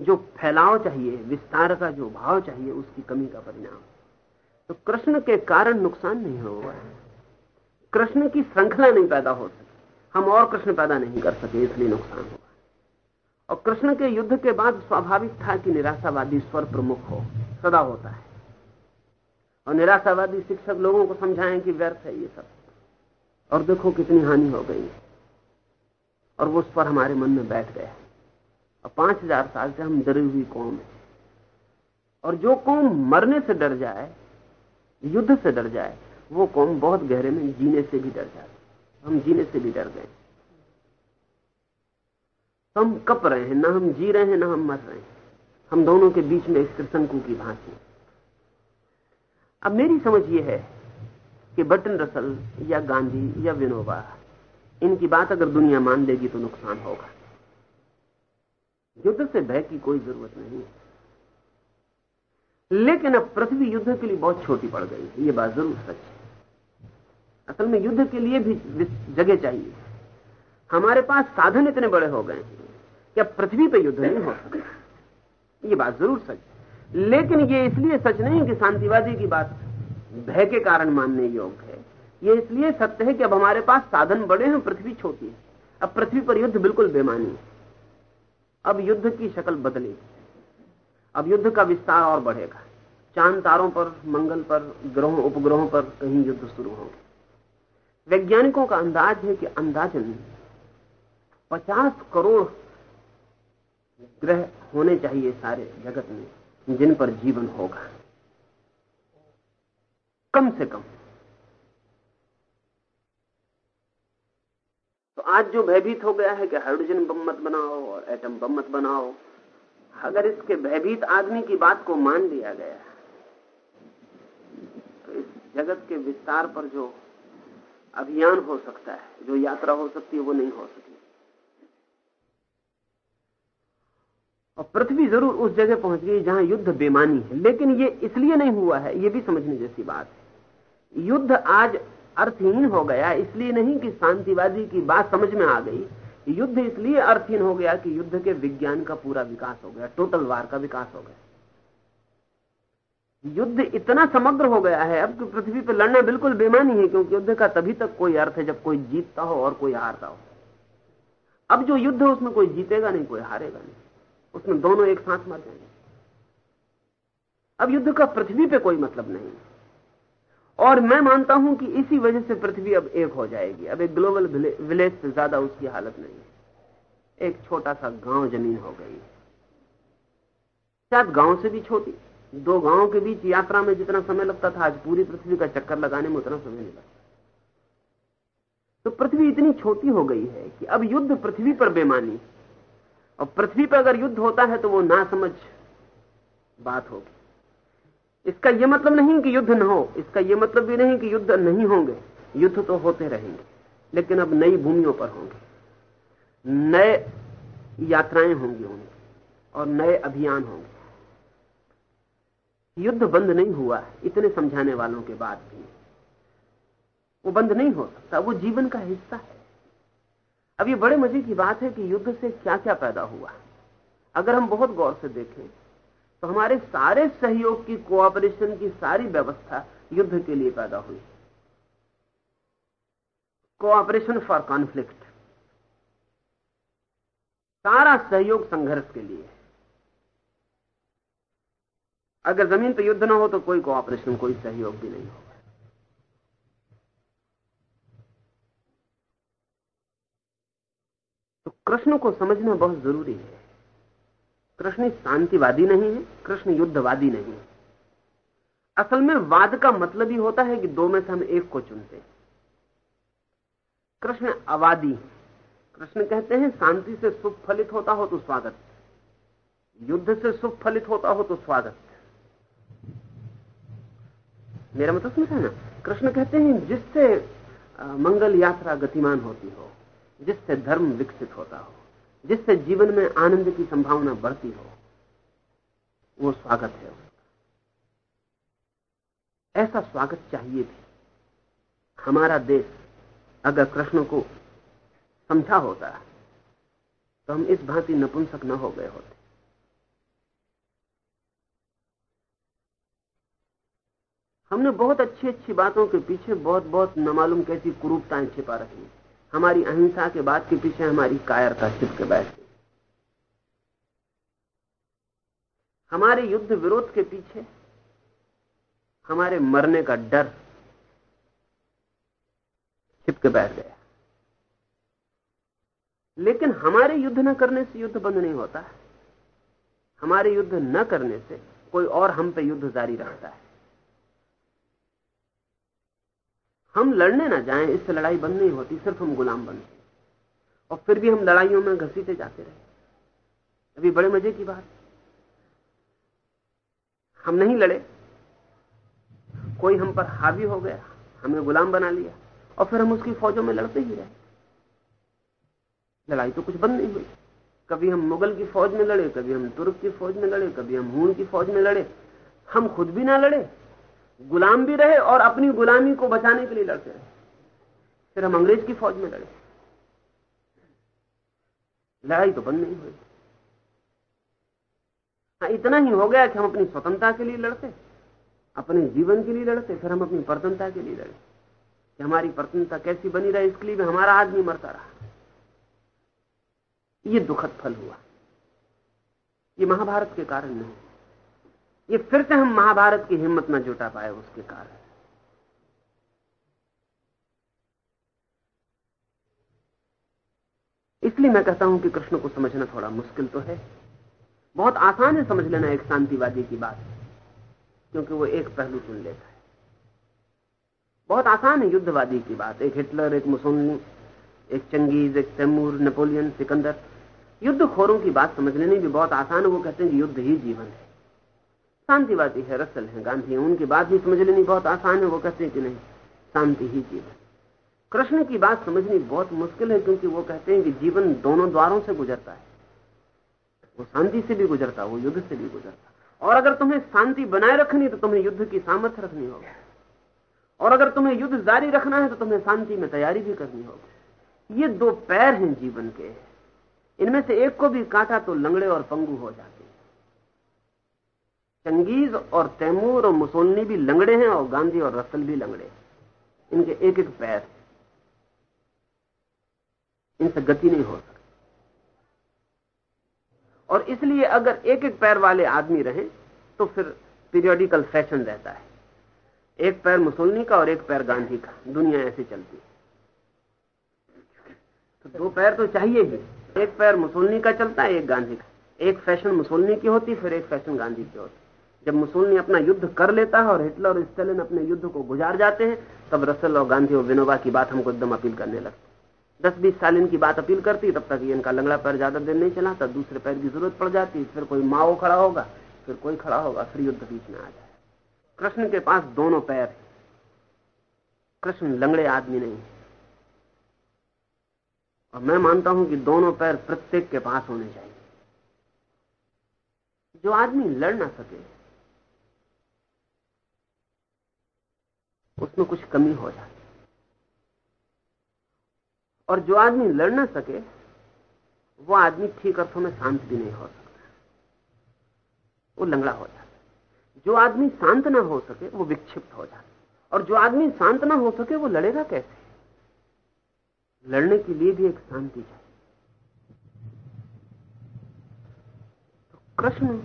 जो फैलाव चाहिए, विस्तार का जो भाव चाहिए, उसकी कमी का परिणाम तो कृष्ण के कारण नुकसान नहीं हुआ है। कृष्ण की श्रृंखला नहीं पैदा हो सकी हम और कृष्ण पैदा नहीं कर सके, इसलिए नुकसान हुआ और कृष्ण के युद्ध के बाद स्वाभाविक था कि निराशावादी स्वर प्रमुख हो, सदा होता है। और निराशावादी शिक्षक लोगों को समझाएँ कि व्यर्थ है ये सब। और देखो कितनी हानि हो गई। और वो उस पर हमारे मन में बैठ गया। और पाँच हज़ार साल से हम डरी हुई कौम है। और जो कौम मरने से डर जाए, युद्ध से डर जाए, वो कौम बहुत गहरे में जीने से भी डर जाती हम जीने से भी डर गए हम कप रहे हैं, ना हम जी रहे हैं, ना हम मर रहे हैं। हम दोनों के बीच में एक त्रिशंकु की भांति अब मेरी समझ यह है कि बटन रसल या गांधी या विनोबा इनकी बात अगर दुनिया मान लेगी तो नुकसान होगा। युद्ध से भय की कोई ज़रूरत नहीं है। लेकिन अब पृथ्वी युद्ध के लिए बहुत छोटी पड़ गई है। ये बात ज़रूर सच है। असल में युद्ध के लिए भी जगह चाहिए। हमारे पास साधन इतने बड़े हो गए कि अब पृथ्वी पर युद्ध नहीं हो सकता। ये बात ज़रूर सच लेकिन ये इसलिए सच नहीं कि शांतिवादी की बात भय के कारण मानने योग्य है। ये इसलिए सत्य है कि अब हमारे पास साधन बड़े हैं, पृथ्वी छोटी है। अब पृथ्वी पर युद्ध बिल्कुल बेमानी है। अब युद्ध की शक्ल बदलेगी अब युद्ध का विस्तार और बढ़ेगा। चाँद तारों पर, मंगल पर, ग्रहों, उपग्रहों पर कहीं युद्ध शुरू होंगे। वैज्ञानिकों का अंदाज है कि अंदाजन 50 करोड़ ग्रह होने चाहिए सारे जगत में, जिन पर जीवन होगा। कम से कम। आज जो भयभीत हो गया है कि हाइड्रोजन बम मत बनाओ और एटम बम मत बनाओ, अगर इसके भयभीत आदमी की बात को मान लिया गया तो इस जगत के विस्तार पर जो अभियान हो सकता है, जो यात्रा हो सकती है, वो नहीं हो सकती। और पृथ्वी ज़रूर उस जगह पहुँच गई जहाँ युद्ध बेमानी है, लेकिन ये इसलिए नहीं हुआ है, ये भी समझने जैसी बात है। युद्ध आज अर्थहीन हो गया। इसलिए नहीं कि शांतिवादी की बात समझ में आ गई। युद्ध इसलिए अर्थहीन हो गया कि युद्ध के विज्ञान का पूरा विकास हो गया टोटल वार का विकास हो गया। युद्ध इतना समग्र हो गया है, अब कि पृथ्वी पर लड़ना बिल्कुल बेमानी है, क्योंकि युद्ध का तभी तक कोई अर्थ है जब कोई जीतता हो और कोई हारता हो। अब जो युद्ध है, उसमें कोई जीतेगा नहीं, कोई हारेगा नहीं। उसमें दोनों एक साथ मर जाएँगे। अब युद्ध का पृथ्वी पे कोई मतलब नहीं। और मैं मानता हूँ कि इसी वजह से पृथ्वी अब एक हो जाएगी। अब एक ग्लोबल विलेज से ज़्यादा उसकी हालत नहीं है। एक छोटा सा गाँव ज़मीन हो गई। शायद गाँव से भी छोटी। दो गाँवों के बीच यात्रा में जितना समय लगता था, आज पूरी पृथ्वी का चक्कर लगाने में उतना समय नहीं लगता। तो पृथ्वी इतनी छोटी हो गई है कि अब युद्ध पृथ्वी पर बेमानी। और पृथ्वी पर अगर युद्ध होता है तो वो ना समझ बात होगी। इसका यह मतलब नहीं कि युद्ध न हो, इसका यह मतलब भी नहीं कि युद्ध नहीं होंगे। युद्ध तो होते रहेंगे, लेकिन अब नई भूमियों पर होंगे। नए यात्राएँ होंगी उनकी और नए अभियान होंगे। युद्ध बंद नहीं हुआ, इतने समझाने वालों के बाद भी। वो बंद नहीं हो सकता, वो जीवन का हिस्सा है। अब ये बड़े मज़े की बात है कि युद्ध से क्या क्या पैदा हुआ। अगर हम बहुत गौर से देखें तो हमारे सारे सहयोग की कोऑपरेशन की सारी व्यवस्था युद्ध के लिए पैदा हुई। कोऑपरेशन फॉर कॉन्फ्लिक्ट सारा सहयोग संघर्ष के लिए। अगर ज़मीन पर युद्ध ना हो तो कोई कोऑपरेशन कोई सहयोग भी नहीं होगा। तो कृष्ण को समझना बहुत ज़रूरी है। कृष्ण शांतिवादी नहीं है, कृष्ण युद्धवादी नहीं है। असल में वाद का मतलब ही होता है कि दो में से हम एक को चुनते हैं। कृष्ण अवादी कृष्ण कहते हैं, शांति से सुख फलित होता हो तो स्वागत। युद्ध से सुख फलित होता हो तो स्वागत। मेरा मतलब समझा ना? कृष्ण कहते हैं, जिससे मंगल यात्रा गतिमान होती हो, जिससे धर्म विकसित होता हो। जिससे जीवन में आनंद की संभावना बढ़ती हो, वो स्वागत है ऐसा स्वागत चाहिए भी। हमारा देश अगर कृष्ण को समझा होता तो हम इस भांति नपुंसक न हो गए होते। हमने बहुत अच्छी अच्छी बातों के पीछे बहुत बहुत नमालूम कैसी कुरूपताएँ छिपा रखी हमारी अहिंसा के बात के पीछे हमारी कायरता छिप के बैठ गई। हमारे युद्ध विरोध के पीछे, हमारे मरने का डर छिप के बैठ गया। लेकिन हमारे युद्ध न करने से युद्ध बंद नहीं होता। हमारे युद्ध न करने से कोई और हम पे युद्ध जारी रखता है। हम लड़ने ना जाएँ, इससे लड़ाई बंद नहीं होती, सिर्फ़ हम गुलाम बनते और फिर भी हम लड़ाइयों में घसीटे जाते रहे। अभी बड़े मज़े की बात। हम नहीं लड़े। कोई हम पर हावी हो गया हमें गुलाम बना लिया, और फिर हम उसकी फौजों में लड़ते ही रहे। लड़ाई तो कुछ बंद नहीं हुई। कभी हम मुगल की फौज में लड़े, कभी हम तुर्क की फौज में लड़े, कभी हम हूण की फौज में लड़े। हम खुद भी ना लड़े। गुलाम भी रहे और अपनी गुलामी को बचाने के लिए लड़ते रहे। फिर हम अंग्रेज़ की फौज में लड़े। लड़ाई तो बंद नहीं हुई। हाँ इतना ही हो गया कि हम अपनी स्वतंत्रता के लिए लड़ते, अपने जीवन के लिए लड़ते, फिर हम अपनी प्रतनता के लिए लड़े। कि हमारी प्रतनता कैसी बनी रहे, इसके लिए भी हमारा आदमी मरता रहा। ये दुखद फल हुआ। ये महाभारत के कारण नहीं। ये फिर से हम महाभारत की हिम्मत न जुटा पाए उसके कारण। इसलिए मैं कहता हूँ कि कृष्ण को समझना थोड़ा मुश्किल तो है। बहुत आसान है समझ लेना एक शांतिवादी की बात, क्योंकि वो एक पहलू चुन लेता है। बहुत आसान है युद्धवादी की बात। एक हिटलर, एक मुसोलिनी, एक चंगेज, एक तैमूर, नेपोलियन, सिकंदर। युद्ध खोरों की बात समझ लेनी भी बहुत आसान है। वो कहते हैं कि युद्ध ही जीवन है। शांतिवादी है, रसल है गांधी। है उनकी बात भी समझ लेनी बहुत आसान है, वो कहते हैं कि नहीं, शांति ही जीवन। कृष्ण की बात समझनी बहुत मुश्किल है, क्योंकि वो कहते हैं कि जीवन दोनों द्वारों से गुजरता है। वो शांति से भी गुजरता, वो युद्ध से भी गुजरता। और अगर तुम्हें शांति बनाए रखनी तो तुम्हें युद्ध की सामर्थ्य रखनी होगी। और अगर तुम्हें युद्ध जारी रखना है तो तुम्हें शांति में तैयारी भी करनी होगी। ये दो पैर हैं जीवन के। इनमें से एक को भी काटा तो लंगड़े और पंगू हो जाते चंगीज और तैमूर और मुसोलनी भी लंगड़े हैं और गांधी और रसल भी लंगड़े हैं। इनके एक एक पैर। इनसे गति नहीं हो सकती। और इसलिए अगर एक एक पैर वाले आदमी रहे तो फिर पीरियोडिकल फ़ैशन रहता है। एक पैर मुसोलनी का और एक पैर गांधी का। दुनिया ऐसे चलती है। तो दो पैर तो चाहिए ही। एक पैर मुसोलनी का चलता है, एक गांधी का। एक फ़ैशन मुसोलनी की होती फिर एक फ़ैशन गांधी की होती जब मुसोलनी अपना युद्ध कर लेता है और हिटलर और स्टेलिन अपने युद्ध को गुजार जाते हैं, तब रसल और गांधी और विनोबा की बात हमको एकदम अपील करने लगती दस बीस साल इनकी बात अपील करती, तब तक इनका लंगड़ा पैर ज़्यादा देर नहीं चला, तब दूसरे पैर की ज़रूरत पड़ जाती फिर कोई माओ खड़ा होगा, फिर कोई खड़ा होगा, फिर युद्ध बीच में आ जाए। कृष्ण के पास दोनों पैर कृष्ण लंगड़े आदमी नहीं और मैं मानता हूँ कि दोनों पैर प्रत्येक के पास होने चाहिए। जो आदमी लड़ ना सके उसमें कुछ कमी हो जाती और जो आदमी लड़ ना सके, वो आदमी ठीक अर्थों में शांत भी नहीं हो सकता। वो लंगड़ा हो जाता जो आदमी शांत ना हो सके, वो विक्षिप्त हो जाता और जो आदमी शांत ना हो सके, वो लड़ेगा कैसे? लड़ने के लिए भी एक शांति चाहिए। तो कृष्ण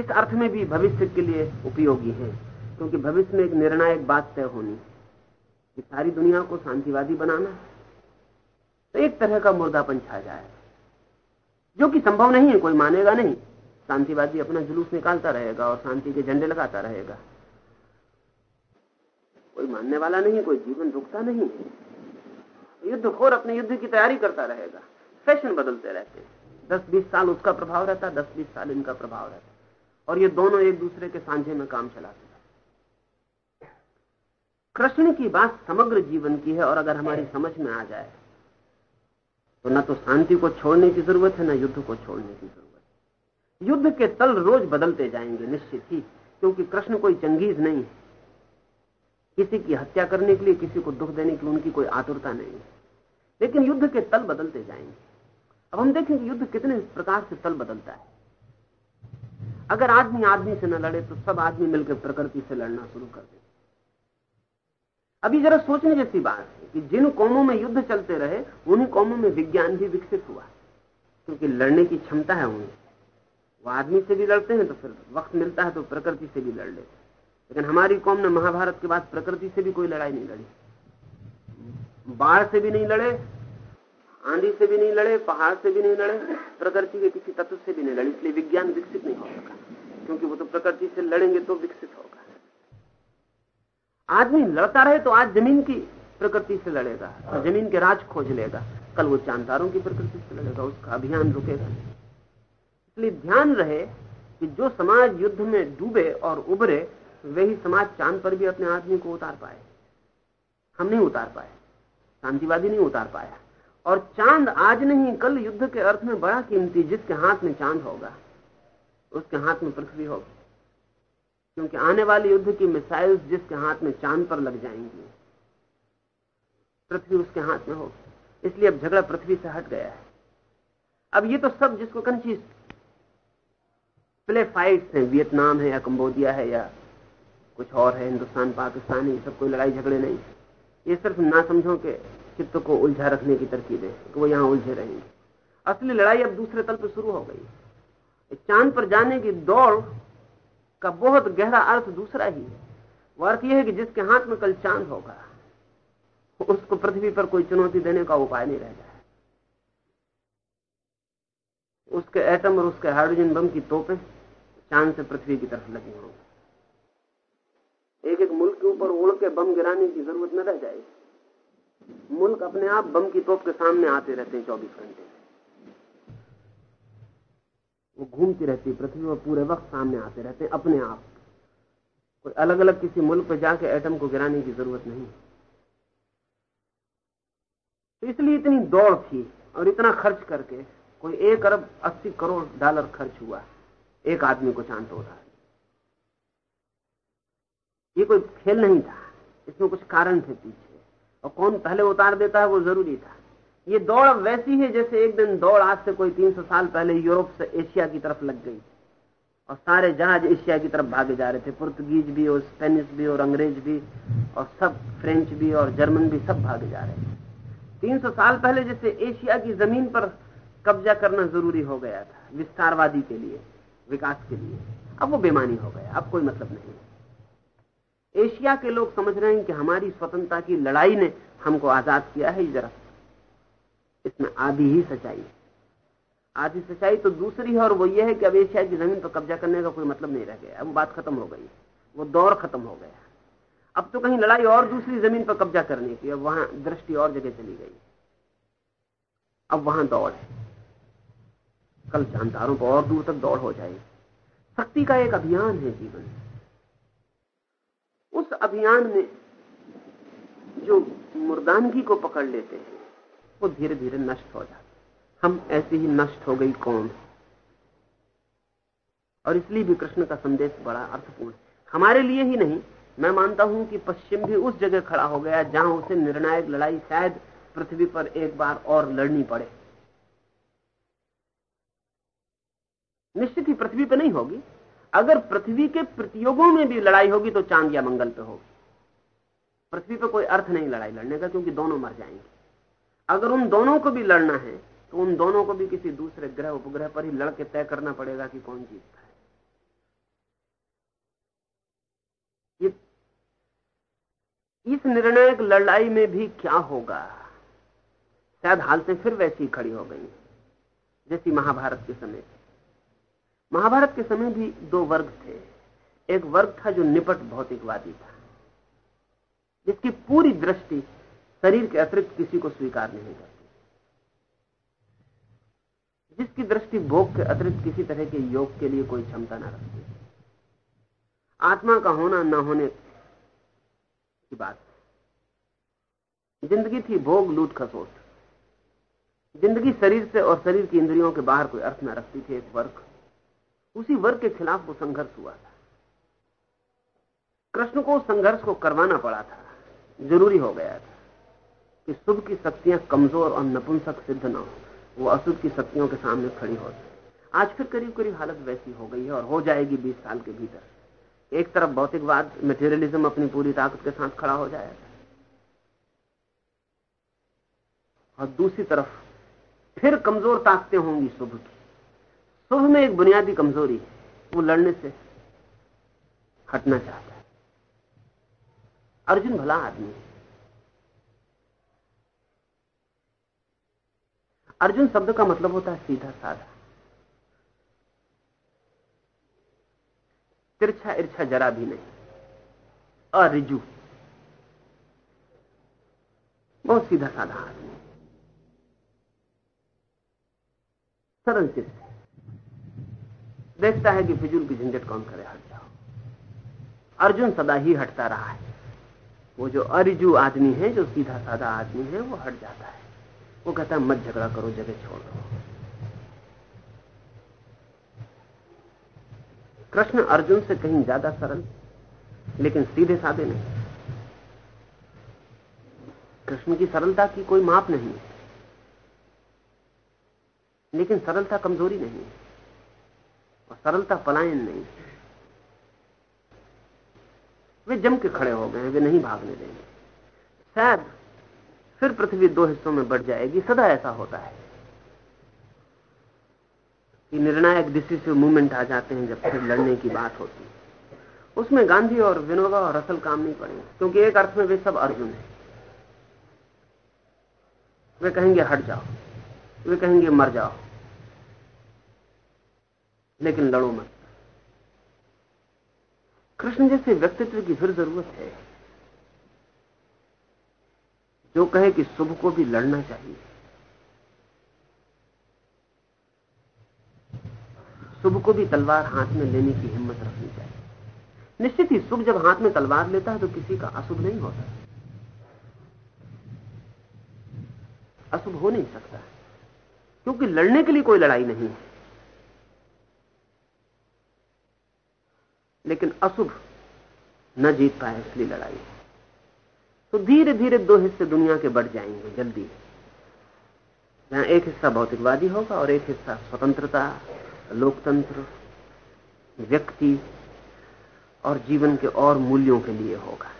इस अर्थ में भी भविष्य के लिए उपयोगी है। क्योंकि भविष्य में एक निर्णायक बात तय होनी कि सारी दुनिया को शांतिवादी बनाना तो एक तरह का मुर्दापन छा जाएगा। जो कि संभव नहीं है, कोई मानेगा नहीं। शांतिवादी अपना जुलूस निकालता रहेगा और शांति के झंडे लगाता रहेगा। कोई मानने वाला नहीं कोई जीवन रुकता नहीं युद्ध खोर अपने युद्ध की तैयारी करता रहेगा। फ़ैशन बदलते रहते दस बीस साल उसका प्रभाव रहता, दस बीस साल इनका प्रभाव रहता। और ये दोनों एक दूसरे के सांझे में काम चलाते कृष्ण की बात समग्र जीवन की है और अगर हमारी समझ में आ जाए तो न तो शांति को छोड़ने की ज़रूरत है न युद्ध को छोड़ने की ज़रूरत है। युद्ध के तल रोज बदलते जाएँगे निश्चित ही क्योंकि कृष्ण कोई चंगेज नहीं है। किसी की हत्या करने के लिए किसी को दुख देने के लिए उनकी कोई आतुरता नहीं है। लेकिन युद्ध के तल बदलते जाएँगे। अब हम देखें कि युद्ध कितने प्रकार से तल बदलता है। अगर आदमी आदमी से न लड़े तो सब आदमी मिलकर प्रकृति से लड़ना शुरू कर दे अभी जरा सोचने जैसी बात है कि जिन कौमों में युद्ध चलते रहे, उन्हीं कौमों में विज्ञान भी विकसित हुआ क्योंकि लड़ने की क्षमता है उन्हें वो आदमी से भी लड़ते हैं तो फिर वक्त मिलता है तो प्रकृति से भी लड़ लेते लेकिन हमारी कौम ने महाभारत के बाद प्रकृति से भी कोई लड़ाई नहीं लड़ी। बाढ़ से भी नहीं लड़े, आंधी से भी नहीं लड़े, पहाड़ से भी नहीं लड़े, प्रकृति के किसी तत्व से भी नहीं लड़े। इसलिए विज्ञान विकसित नहीं हो सका। क्योंकि वो तो प्रकृति से लड़ेंगे तो विकसित होगा। आदमी लड़ता रहे तो आज ज़मीन की प्रकृति से लड़ेगा और ज़मीन के राज खोज लेगा, कल वो चांदारों की प्रकृति से लड़ेगा, उसका अभियान रुकेगा। इसलिए ध्यान रहे कि जो समाज युद्ध में डूबे और उभरे वही समाज चाँद पर भी अपने आदमी को उतार पाए। हम नहीं उतार पाए, शांतिवादी नहीं उतार पाया। और चाँद आज नहीं, कल युद्ध के अर्थ में बड़ा कीमती, जिसके हाथ में चाँद होगा, उसके हाथ में पृथ्वी होगी। क्योंकि आने वाले युद्ध की मिसाइल्स जिसके हाथ में चाँद पर लग जाएँगी, पृथ्वी उसके हाथ में होगी। इसलिए अब झगड़ा पृथ्वी से हट गया है। अब ये तो सब जिसको कंचीज प्ले फाइट्स हैं, वियतनाम है या कंबोडिया है या कुछ और है, हिंदुस्तान, पाकिस्तान, ये सब कोई लड़ाई झगड़े नहीं। ये सिर्फ़ ना समझो के चित्त को उलझा रखने की तरकीब है कि वो यहाँ उलझे रहेंगे। असली लड़ाई अब दूसरे तल पर शुरू हो गई। चाँद पर जाने की दौड़ का बहुत गहरा अर्थ दूसरा ही है। वो अर्थ यह है कि जिसके हाथ में कल चाँद होगा, उसको पृथ्वी पर कोई चुनौती देने का उपाय नहीं रह जाए। उसके एटम और उसके हाइड्रोजन बम की तोपें चाँद से पृथ्वी की तरफ़ लगी होंगी। एक एक मुल्क के ऊपर उड़ के बम गिराने की ज़रूरत न रह जाएगी मुल्क अपने आप बम की तोप के सामने आते रहते हैं चौबीस घंटे। वो घूमती रहती है, पृथ्वी और पूरे वक्त सामने आते रहते हैं, अपने आप। कोई अलग अलग किसी मुल्क पर जाके एटम को गिराने की ज़रूरत नहीं। तो इसलिए इतनी दौड़ थी और इतना खर्च करके कोई एक अरब अस्सी करोड़ डॉलर खर्च हुआ। एक आदमी को चाँद तोड़ा ये कोई खेल नहीं था। इसमें कुछ कारण थे पीछे। और कौन पहले उतार देता है वो ज़रूरी था। ये दौड़ अब वैसी है जैसे एक दिन दौड़ आज से कोई 300 साल पहले यूरोप से एशिया की तरफ़ लग गई। और सारे जहाज़ एशिया की तरफ़ भागे जा रहे थे। पुर्तगीज भी और स्पेनिश भी और अंग्रेज़ भी और सब फ्रेंच भी और जर्मन भी सब भागे जा रहे थे। 300 साल पहले जैसे एशिया की ज़मीन पर कब्जा करना ज़रूरी हो गया था, विस्तारवादी के लिए, विकास के लिए। अब वो बेमानी हो गया, अब कोई मतलब नहीं। एशिया के लोग समझ रहे हैं कि हमारी स्वतंत्रता की लड़ाई ने हमको आज़ाद किया है जरा इसमें आधी ही सच्चाई है। आधी सच्चाई तो दूसरी है और वो ये है कि अब एशिया की ज़मीन पर कब्जा करने का कोई मतलब नहीं रह गया अब बात खत्म हो गई वो दौर खत्म हो गया अब तो कहीं लड़ाई और दूसरी ज़मीन पर कब्जा करने की, अब वहाँ दृष्टि और जगह चली गई। अब वहाँ दौड़ है। कल जानदारों पर और दूर तक दौड़ हो जाएगी। शक्ति का एक अभियान है जीवन। उस अभियान में जो मुर्दानगी को पकड़ लेते हैं वो धीरे धीरे नष्ट हो जाते हम ऐसे ही नष्ट हो गई कौन? और इसलिए भी कृष्ण का संदेश बड़ा अर्थपूर्ण हमारे लिए ही नहीं, मैं मानता हूँ कि पश्चिम भी उस जगह खड़ा हो गया जहाँ उसे निर्णायक लड़ाई शायद पृथ्वी पर एक बार और लड़नी पड़े। निश्चित ही पृथ्वी पर नहीं होगी। अगर पृथ्वी के प्रतियोगों में भी लड़ाई होगी तो चाँद या मंगल पे होगी। पृथ्वी पर कोई अर्थ नहीं लड़ाई लड़ने का, क्योंकि दोनों मर जाएँगे। अगर उन दोनों को भी लड़ना है तो उन दोनों को भी किसी दूसरे ग्रह उपग्रह पर ही लड़के तय करना पड़ेगा कि कौन जीतता है। ये इस निर्णायक लड़ाई में भी क्या होगा? शायद हालतें फिर वैसी खड़ी हो गई जैसी महाभारत के समय महाभारत के समय भी दो वर्ग थे। एक वर्ग था जो निपट भौतिकवादी था, जिसकी पूरी दृष्टि शरीर के अतिरिक्त किसी को स्वीकार नहीं करती। जिसकी दृष्टि भोग के अतिरिक्त किसी तरह के योग के लिए कोई क्षमता न रखती। आत्मा का होना न होने की बात। ज़िंदगी थी भोग, लूट, खसोट। ज़िंदगी शरीर से और शरीर की इंद्रियों के बाहर कोई अर्थ न रखती थी, एक वर्ग। उसी वर्ग के खिलाफ वो संघर्ष हुआ था। कृष्ण को संघर्ष को करवाना पड़ा था। ज़रूरी हो गया था। कि शुभ की शक्तियाँ कमज़ोर और नपुंसक सिद्ध न हो। वो अशुभ की शक्तियों के सामने खड़ी हो जाए। आज फिर करीब करीब हालत वैसी हो गई है और हो जाएगी बीस साल के भीतर। एक तरफ़ भौतिकवाद मेटेरियलिज्म अपनी पूरी ताकत के साथ खड़ा हो जाएगा और दूसरी तरफ़ फिर कमज़ोर ताकतें होंगी शुभ की। शुभ में एक बुनियादी कमज़ोरी है। वो लड़ने से हटना चाहता है। अर्जुन भला आदमी है। अर्जुन शब्द का मतलब होता है सीधा साधा। तिरछा इर्छा जरा भी नहीं। अरिजु। बहुत सीधा साधा आदमी सरल चित्त। देखता है कि फिजूल की झंझट कौन करे, हट जाओ। अर्जुन सदा ही हटता रहा है। वो जो अरिजु आदमी है, जो सीधा साधा आदमी है, वो हट जाता है। वो कहता है, मत झगड़ा करो, जगह छोड़ दो। कृष्ण अर्जुन से कहीं ज़्यादा सरल, लेकिन सीधे साधे नहीं। कृष्ण की सरलता की कोई माप नहीं। लेकिन सरलता कमज़ोरी नहीं। और सरलता पलायन नहीं। है वे जम के खड़े हो गए वे नहीं भागने देंगे। शायद फिर पृथ्वी दो हिस्सों में बढ़ जाएगी, सदा ऐसा होता है। कि निर्णायक डिसिसिव मूवमेंट आ जाते हैं जब फिर लड़ने की बात होती है। उसमें गांधी और विनोबा और असल काम नहीं पड़ेंगे, क्योंकि एक अर्थ में वे सब अर्जुन है। वे कहेंगे, हट जाओ। वे कहेंगे, मर जाओ। लेकिन लड़ो मत। कृष्ण जैसे व्यक्तित्व की फिर ज़रूरत है। जो कहे कि शुभ को भी लड़ना चाहिए। शुभ को भी तलवार हाथ में लेने की हिम्मत रखनी चाहिए। निश्चित ही शुभ जब हाथ में तलवार लेता है तो किसी का अशुभ नहीं होता। अशुभ हो नहीं सकता। क्योंकि लड़ने के लिए कोई लड़ाई नहीं है। लेकिन अशुभ न जीत पाए इसलिए लड़ाई है। तो धीरे धीरे दो हिस्से दुनिया के बढ़ जाएँगे, जल्दी। जहाँ एक हिस्सा भौतिकवादी होगा और एक हिस्सा स्वतंत्रता, लोकतंत्र, व्यक्ति और जीवन के और मूल्यों के लिए होगा।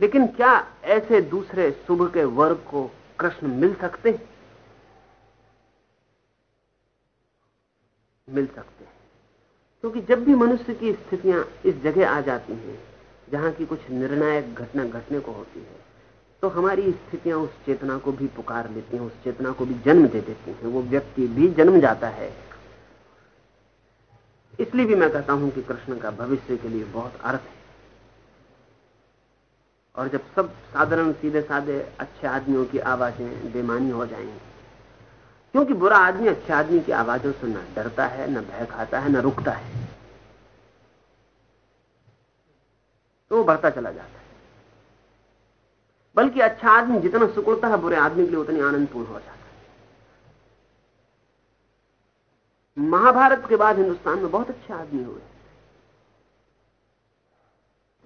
लेकिन क्या ऐसे दूसरे शुभ के वर्ग को कृष्ण मिल सकते हैं? मिल सकते हैं। क्योंकि जब भी मनुष्य की स्थितियाँ इस जगह आ जाती हैं, जहाँ की कुछ निर्णायक घटना घटने को होती है तो हमारी स्थितियाँ उस चेतना को भी पुकार लेती हैं, उस चेतना को भी जन्म दे देती हैं। वो व्यक्ति भी जन्म जाता है। इसलिए भी मैं कहता हूँ कि कृष्ण का भविष्य के लिए बहुत अर्थ है। और जब सब साधारण सीधे साधे अच्छे आदमियों की आवाज़ें बेमानी हो जाएँगी क्योंकि बुरा आदमी अच्छे आदमी की आवाजों से न डरता है, न भय खाता है, न रुकता है। तो वो बढ़ता चला जाता है। बल्कि अच्छा आदमी जितना सुकुड़ता है, बुरे आदमी के लिए उतनी आनंदपूर्ण हो जाता है। महाभारत के बाद हिंदुस्तान में बहुत अच्छे आदमी हुए।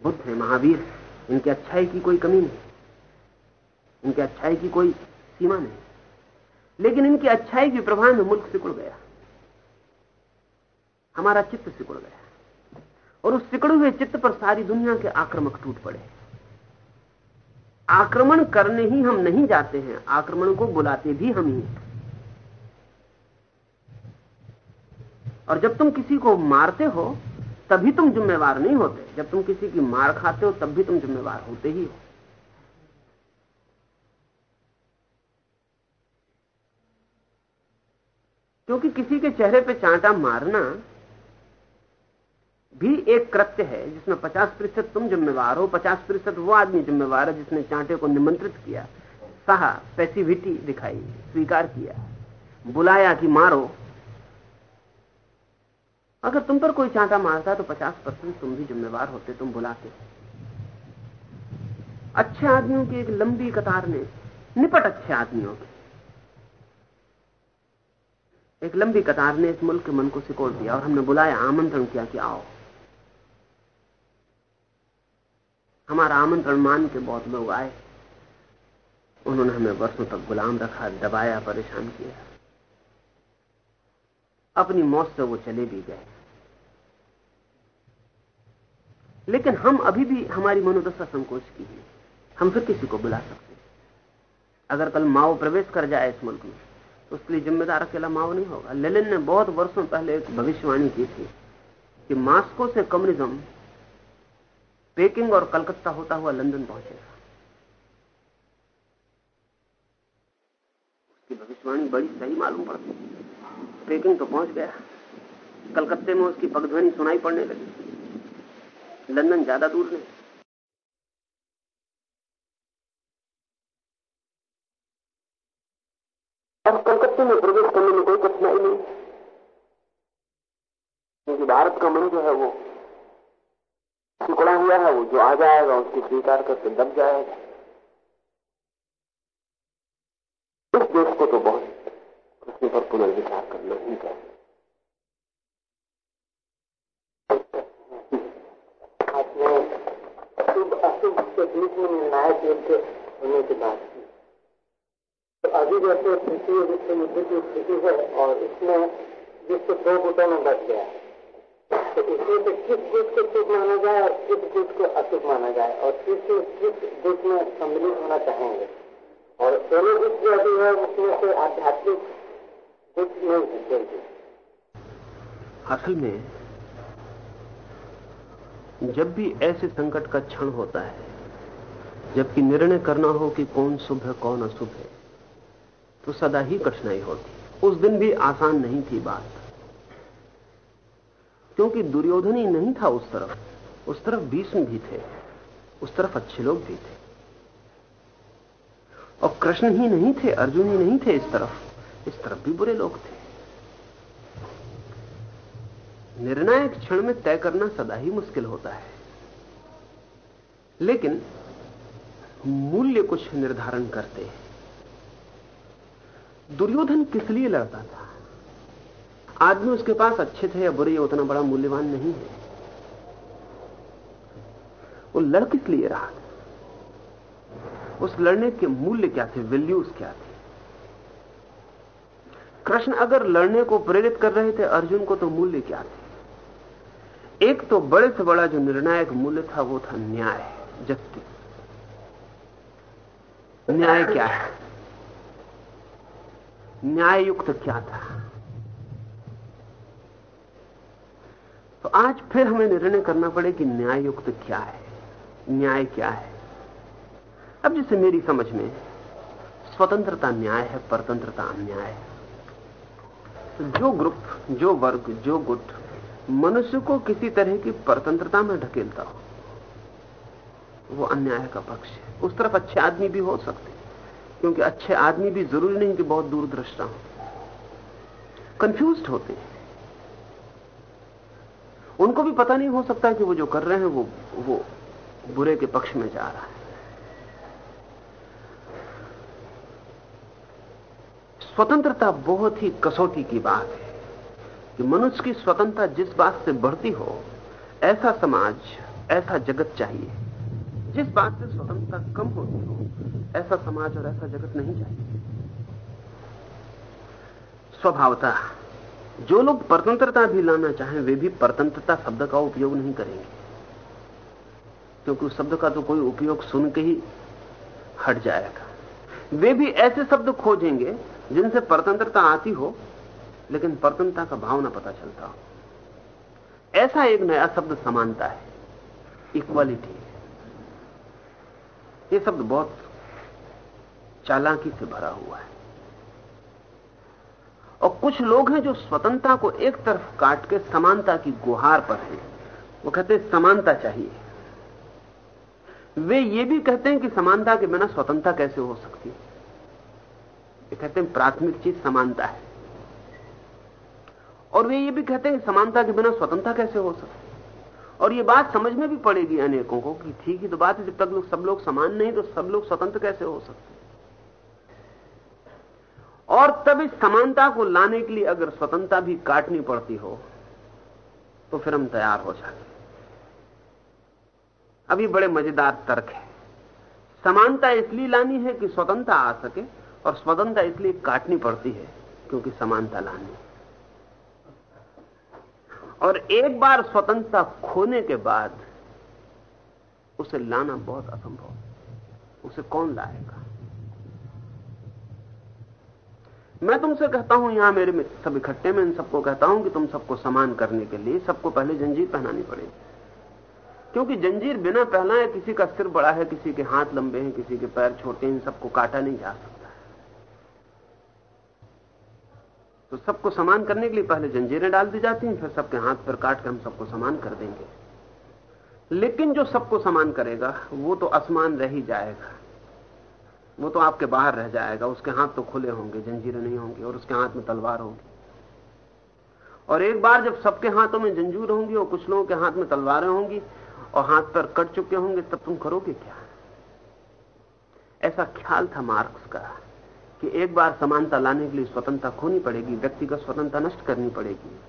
बुद्ध है, महावीर इनकी अच्छाई की कोई कमी नहीं। इनकी अच्छाई की कोई सीमा नहीं। लेकिन इनकी अच्छाई की प्रभाव में मुल्क सिकुड़ गया। हमारा चित्त सिकुड़ गया। और उस सिकुड़े हुए चित्त पर सारी दुनिया के आक्रमक टूट पड़े। आक्रमण करने ही हम नहीं जाते हैं, आक्रमण को बुलाते भी हम ही। और जब तुम किसी को मारते हो, तभी तुम जिम्मेवार नहीं होते। जब तुम किसी की मार खाते हो, तब भी तुम जिम्मेवार होते ही हो। क्योंकि किसी के चेहरे पे चांटा मारना भी एक कृत्य है, जिसमें 50 प्रतिशत तुम जिम्मेवार हो 50 प्रतिशत वो आदमी जिम्मेवार है जिसने चांटे को निमंत्रित किया, सहा, पैसिविटी दिखाई, स्वीकार किया, बुलाया कि मारो। अगर तुम पर कोई चांटा मारता तो 50 परसेंट तुम भी जिम्मेवार होते, तुम बुलाते। अच्छे आदमियों की एक लंबी कतार ने, निपट अच्छे आदमियों की। एक लंबी कतार ने इस मुल्क के मन को सिकोड़ दिया और हमने बुलाया, आमंत्रण किया कि आओ। हमारा आमंत्रण मान के बहुत लोग आए। उन्होंने हमें वर्षों तक गुलाम रखा, दबाया, परेशान किया। अपनी मौत से वो चले भी गए। लेकिन हम अभी भी हमारी मनोदशा संकोच की है। हम फिर किसी को बुला सकते हैं। अगर कल माओ प्रवेश कर जाए इस मुल्क में उसके लिए जिम्मेदार अकेला माओ नहीं होगा। लेलिन ने बहुत वर्षों पहले एक भविष्यवाणी की थी कि मास्को से कम्युनिज्म पेकिंग और कलकत्ता होता हुआ लंदन पहुंचेगा। उसकी भविष्यवाणी बड़ी सही मालूम पड़ती पेकिंग तो पहुँच गया। कलकत्ते में उसकी पगध्वनि सुनाई पड़ने लगी। लंदन ज़्यादा दूर नहीं। और कलकत्ते में प्रवेश करने में कोई कठिनाई नहीं। क्योंकि भारत का मन जो है वो टुकड़ा हुआ है, वो जो आ जाएगा, उसको स्वीकार करके दब जाएगा। इस देश को तो बहुत उसके पर पुनर्विचार करना ही चाहिए अशुभ अशुभ के बीच में निर्णायक होने की तो अभी जैसे तृतीय विश्व युद्ध की स्थिति है और इसमें विश्व दो गुटों में बच गया है। तो इसमें से किस गुट को शुभ माना जाए और किस गुट को अशुभ माना जाए और किस किस गुट में सम्मिलित होना चाहेंगे? और दोनों गुट जो अभी है, उसमें से आध्यात्मिक गुट नहीं दिखेंगे असल में, जब भी ऐसे संकट का क्षण होता है, जबकि निर्णय करना हो कि कौन शुभ है, कौन अशुभ है तो सदा ही कठिनाई होती। उस दिन भी आसान नहीं थी बात। क्योंकि दुर्योधन ही नहीं था उस तरफ़ उस तरफ़ भीष्म भी थे, उस तरफ़ अच्छे लोग भी थे। और कृष्ण ही नहीं थे, अर्जुन ही नहीं थे इस तरफ़ इस तरफ़ भी बुरे लोग थे। निर्णायक क्षण में तय करना सदा ही मुश्किल होता है। लेकिन मूल्य कुछ निर्धारण करते हैं। दुर्योधन किस लिए लड़ता था? आदमी उसके पास अच्छे थे या बुरे उतना बड़ा मूल्यवान नहीं है। वो लड़ किस लिए रहा था? उस लड़ने के मूल्य क्या थे? वैल्यूज़ क्या थे? कृष्ण अगर लड़ने को प्रेरित कर रहे थे, अर्जुन को तो मूल्य क्या थे? एक तो बड़े से बड़ा जो निर्णायक मूल्य था, वो था न्याय जस्टिस न्याय क्या है? न्याय युक्त क्या था। तो आज फिर हमें निर्णय करना पड़े कि न्याय युक्त क्या है, न्याय क्या है। अब जैसे मेरी समझ में स्वतंत्रता न्याय है, परतंत्रता अन्याय है। तो जो ग्रुप, जो वर्ग, जो गुट मनुष्य को किसी तरह की परतंत्रता में ढकेलता हो, वो अन्याय का पक्ष है। उस तरफ़ अच्छे आदमी भी हो सकते क्योंकि अच्छे आदमी भी ज़रूरी नहीं कि बहुत दूरदृष्टा हो। कंफ्यूज होते हैं। उनको भी पता नहीं हो सकता कि वो जो कर रहे हैं, वो वो बुरे के पक्ष में जा रहा है। स्वतंत्रता बहुत ही कसौटी की बात है कि मनुष्य की स्वतंत्रता जिस बात से बढ़ती हो, ऐसा समाज, ऐसा जगत चाहिए, जिस बात से स्वतंत्रता कम होती हो ऐसा समाज और ऐसा जगत नहीं चाहिए स्वभावता, जो लोग परतंत्रता भी लाना चाहें, वे भी परतंत्रता शब्द का उपयोग नहीं करेंगे। क्योंकि उस शब्द का तो कोई उपयोग सुन के ही हट जाएगा। वे भी ऐसे शब्द खोजेंगे, जिनसे परतंत्रता आती हो, लेकिन परतंत्रता का भाव ना पता चलता हो। ऐसा एक नया शब्द समानता है इक्वालिटी ये शब्द बहुत चालाकी से भरा हुआ है। और कुछ लोग हैं जो स्वतंत्रता को एक तरफ़ काट के समानता की गुहार पर हैं। वो कहते हैं, समानता चाहिए। वे ये भी कहते हैं कि समानता के बिना स्वतंत्रता कैसे हो सकती है? ये कहते हैं, प्राथमिक चीज़ समानता है। और वे ये भी कहते हैं, समानता के बिना स्वतंत्रता कैसे हो सकती और ये बात समझ में भी पड़ेगी अनेकों को कि ठीक ही तो बात है, जब तक लोग सब लोग समान नहीं तो सब लोग स्वतंत्र कैसे हो सकते और तब इस समानता को लाने के लिए अगर स्वतंत्रता भी काटनी पड़ती हो तो फिर हम तैयार हो जाते अभी बड़े मज़ेदार तर्क है। समानता इसलिए लानी है कि स्वतंत्रता आ सके और स्वतंत्रता इसलिए काटनी पड़ती है क्योंकि समानता लानी और एक बार स्वतंत्रता खोने के बाद उसे लाना बहुत असंभव उसे कौन लाएगा? मैं तुमसे कहता हूँ, यहाँ मेरे सब इकट्ठे में इन सबको कहता हूँ कि तुम सबको समान करने के लिए सबको पहले जंजीर पहनानी पड़ेगी क्योंकि जंजीर बिना पहनाए किसी का सिर बड़ा है, किसी के हाथ लंबे हैं, किसी के पैर छोटे हैं सबको काटा नहीं जा सकता। तो सबको समान करने के लिए पहले जंजीरें डाल दी जाती हैं, फिर सबके हाथ पर काट के हम सबको समान कर देंगे। लेकिन जो सबको समान करेगा, वो तो असमान रह ही जाएगा। वो तो आपके बाहर रह जाएगा, उसके हाथ तो खुले होंगे, जंजीरें नहीं होंगी और उसके हाथ में तलवार होगी। और एक बार जब सबके हाथों में जंजूर होंगी और कुछ लोगों के हाथ में तलवारें होंगी और हाथ पर कट चुके होंगे, तब तुम करोगे क्या? ऐसा ख्याल था मार्क्स का कि एक बार समानता लाने के लिए स्वतंत्रता खोनी पड़ेगी, व्यक्तिगत स्वतंत्रता नष्ट करनी पड़ेगी।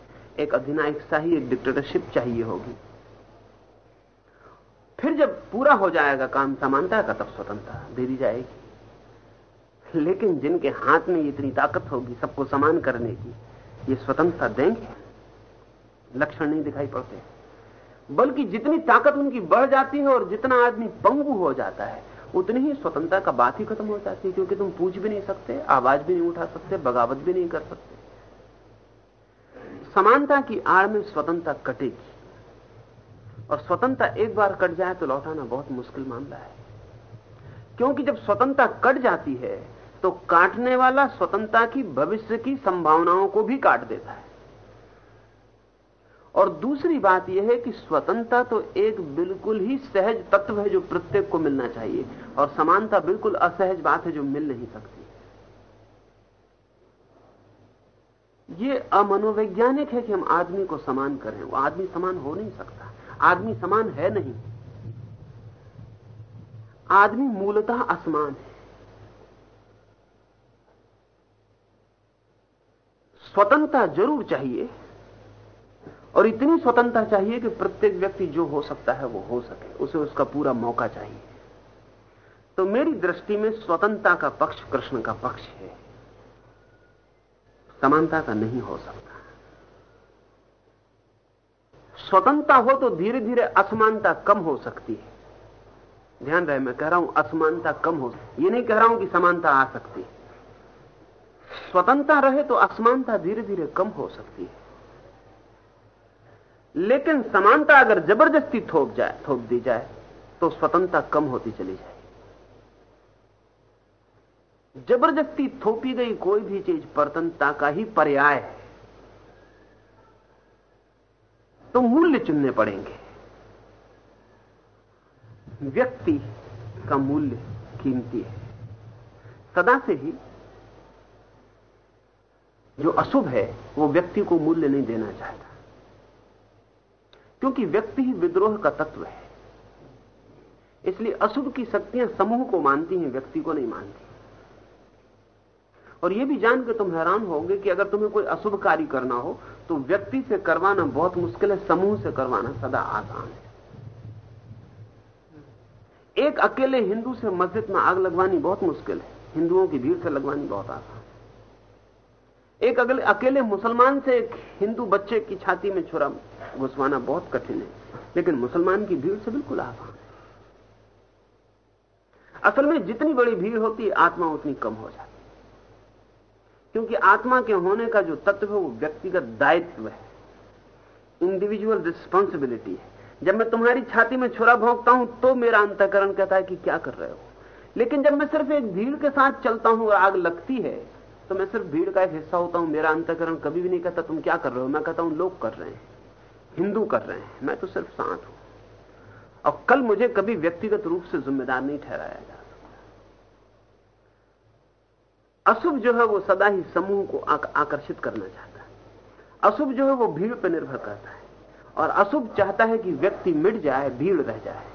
एक अधिनायक शाही, एक डिक्टेटरशिप चाहिए होगी। फिर जब पूरा हो जाएगा काम, समानता का तब स्वतंत्रता दे दी जाएगी। लेकिन जिनके हाथ में इतनी ताकत होगी सबको समान करने की, ये स्वतंत्रता देंगे? लक्षण नहीं दिखाई पड़ते। बल्कि जितनी ताकत उनकी बढ़ जाती है और जितना आदमी पंगु हो जाता है, उतनी ही स्वतंत्रता का बात ही खत्म हो जाती है, क्योंकि तुम पूछ भी नहीं सकते, आवाज़ भी नहीं उठा सकते, बगावत भी नहीं कर सकते। समानता की आड़ में स्वतंत्रता कटेगी। और स्वतंत्रता एक बार कट जाए तो लौटाना बहुत मुश्किल मामला है। क्योंकि जब स्वतंत्रता कट जाती है तो काटने वाला स्वतंत्रता की, भविष्य की संभावनाओं को भी काट देता है। और दूसरी बात यह है कि स्वतंत्रता तो एक बिल्कुल ही सहज तत्व है जो प्रत्येक को मिलना चाहिए, और समानता बिल्कुल असहज बात है जो मिल नहीं सकती। ये अमनोवैज्ञानिक है कि हम आदमी को समान करें, वो आदमी समान हो नहीं सकता, आदमी समान है नहीं। आदमी मूलतः असमान है। स्वतंत्रता ज़रूर चाहिए और इतनी स्वतंत्रता चाहिए कि प्रत्येक व्यक्ति जो हो सकता है वो हो सके, उसे उसका पूरा मौका चाहिए। तो मेरी दृष्टि में स्वतंत्रता का पक्ष कृष्ण का पक्ष है। समानता का नहीं हो सकता। स्वतंत्रता हो तो धीरे धीरे असमानता कम हो सकती है। ध्यान रहे, मैं कह रहा हूँ असमानता कम हो, ये नहीं कह रहा हूँ कि समानता आ सकती। है स्वतंत्रता रहे तो असमानता धीरे धीरे कम हो सकती है। लेकिन समानता अगर ज़बरदस्ती थोप जाए, थोप दी जाए तो स्वतंत्रता कम होती चली जाए ज़बरदस्ती थोपी गई कोई भी चीज़ परतंत्रता का ही पर्याय है। तो मूल्य चुनने पड़ेंगे। व्यक्ति का मूल्य कीमती है। सदा से ही जो अशुभ है, वो व्यक्ति को मूल्य नहीं देना चाहता। क्योंकि व्यक्ति ही विद्रोह का तत्व है। इसलिए अशुभ की शक्तियाँ समूह को मानती हैं, व्यक्ति को नहीं मानती। और यह भी जान के तुम हैरान होगे कि अगर तुम्हें कोई अशुभ कार्य करना हो तो व्यक्ति से करवाना बहुत मुश्किल है, समूह से करवाना सदा आसान है। एक अकेले हिंदू से मस्जिद में आग लगवानी बहुत मुश्किल है। हिंदुओं की भीड़ से लगवानी बहुत आसान एक अगले, अकेले मुसलमान से एक हिंदू बच्चे की छाती में छुरा घुसवाना बहुत कठिन है। लेकिन मुसलमान की भीड़ से बिल्कुल आसान असल में जितनी बड़ी भीड़ होती, आत्मा उतनी कम हो जाती। क्योंकि आत्मा के होने का जो तत्व है, वो व्यक्तिगत दायित्व है। इंडिविजुअल रिस्पॉन्सिबिलिटी है। जब मैं तुम्हारी छाती में छुरा भोंकता हूँ तो मेरा अंतकरण कहता है कि क्या कर रहे हो? लेकिन जब मैं सिर्फ़ एक भीड़ के साथ चलता हूँ और आग लगती है तो मैं सिर्फ़ भीड़ का एक हिस्सा होता हूँ, मेरा अंतकरण कभी भी नहीं कहता तुम क्या कर रहे हो। मैं कहता हूँ, लोग कर रहे हैं, हिंदू कर रहे हैं। मैं तो सिर्फ़ साथ हूँ। और कल मुझे कभी व्यक्तिगत रूप से जिम्मेदार नहीं ठहराया जा सकता। अशुभ जो है वो सदा ही समूह को आकर्षित करना चाहता है। अशुभ जो है वो भीड़ पर निर्भर करता है। और अशुभ चाहता है कि व्यक्ति मिट जाए, भीड़ रह जाए।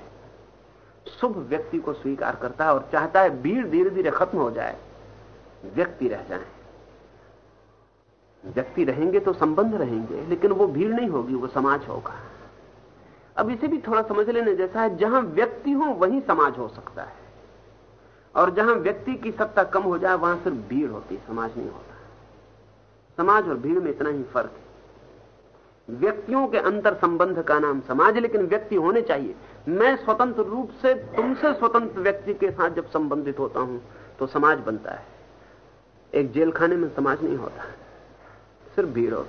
शुभ व्यक्ति को स्वीकार करता है और चाहता है भीड़ धीरे धीरे खत्म हो जाए। व्यक्ति रह जाए। व्यक्ति रहेंगे तो संबंध रहेंगे, लेकिन वो भीड़ नहीं होगी, वो समाज होगा। अब इसे भी थोड़ा समझ लेने जैसा है, जहाँ व्यक्ति हो, वहीं समाज हो सकता है। और जहाँ व्यक्ति की सत्ता कम हो जाए, वहाँ सिर्फ़ भीड़ होती समाज नहीं होता। समाज और भीड़ में इतना ही फ़र्क है। व्यक्तियों के अंतर संबंध का नाम समाज, लेकिन व्यक्ति होने चाहिए। मैं स्वतंत्र रूप से, तुमसे स्वतंत्र व्यक्ति के साथ जब संबंधित होता हूँ तो समाज बनता है। एक जेल खाने में समाज नहीं होता। सिर्फ़ भीड़ और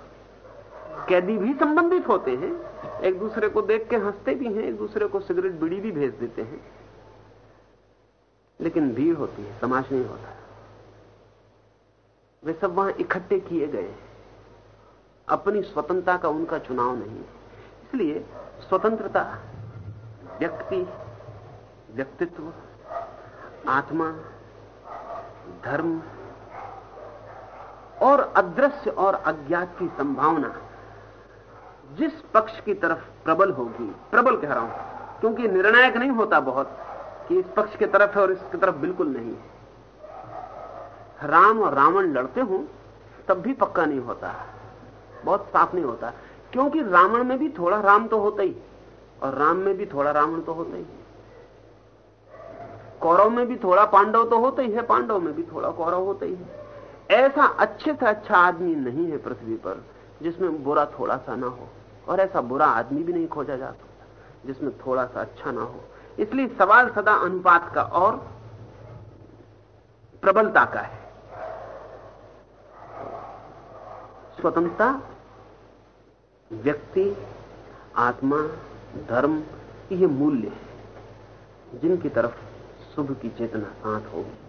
कैदी भी संबंधित होते हैं। एक दूसरे को देख के हँसते भी हैं, एक दूसरे को सिगरेट बीड़ी भी भेज देते हैं। लेकिन भीड़ होती है, समाज नहीं होता। वे सब वहाँ इकट्ठे किए गए अपनी स्वतंत्रता का उनका चुनाव नहीं है। इसलिए स्वतंत्रता, व्यक्ति, व्यक्तित्व, आत्मा, धर्म और अदृश्य और अज्ञात की संभावना जिस पक्ष की तरफ़ प्रबल होगी। प्रबल कह रहा हूँ, क्योंकि निर्णायक नहीं होता बहुत कि इस पक्ष की तरफ़ है और इसकी तरफ़ बिल्कुल नहीं है। राम और रावण लड़ते हो, तब भी पक्का नहीं होता। बहुत साफ़ नहीं होता, क्योंकि रावण में भी थोड़ा राम तो होता ही, और राम में भी थोड़ा रावण तो होता ही। कौरव में भी थोड़ा पांडव तो होता ही है, पांडव में भी थोड़ा कौरव होता ही है। ऐसा अच्छे से अच्छा आदमी नहीं है पृथ्वी पर, जिसमें बुरा थोड़ा सा ना हो, और ऐसा बुरा आदमी भी नहीं खोजा जा सकता, जिसमें थोड़ा सा अच्छा ना हो। इसलिए सवाल सदा अनुपात का और प्रबलता का है। स्वतंत्रता, व्यक्ति, आत्मा, धर्म, ये मूल्य है, जिनकी तरफ़ शुभ की चेतना साथ होगी।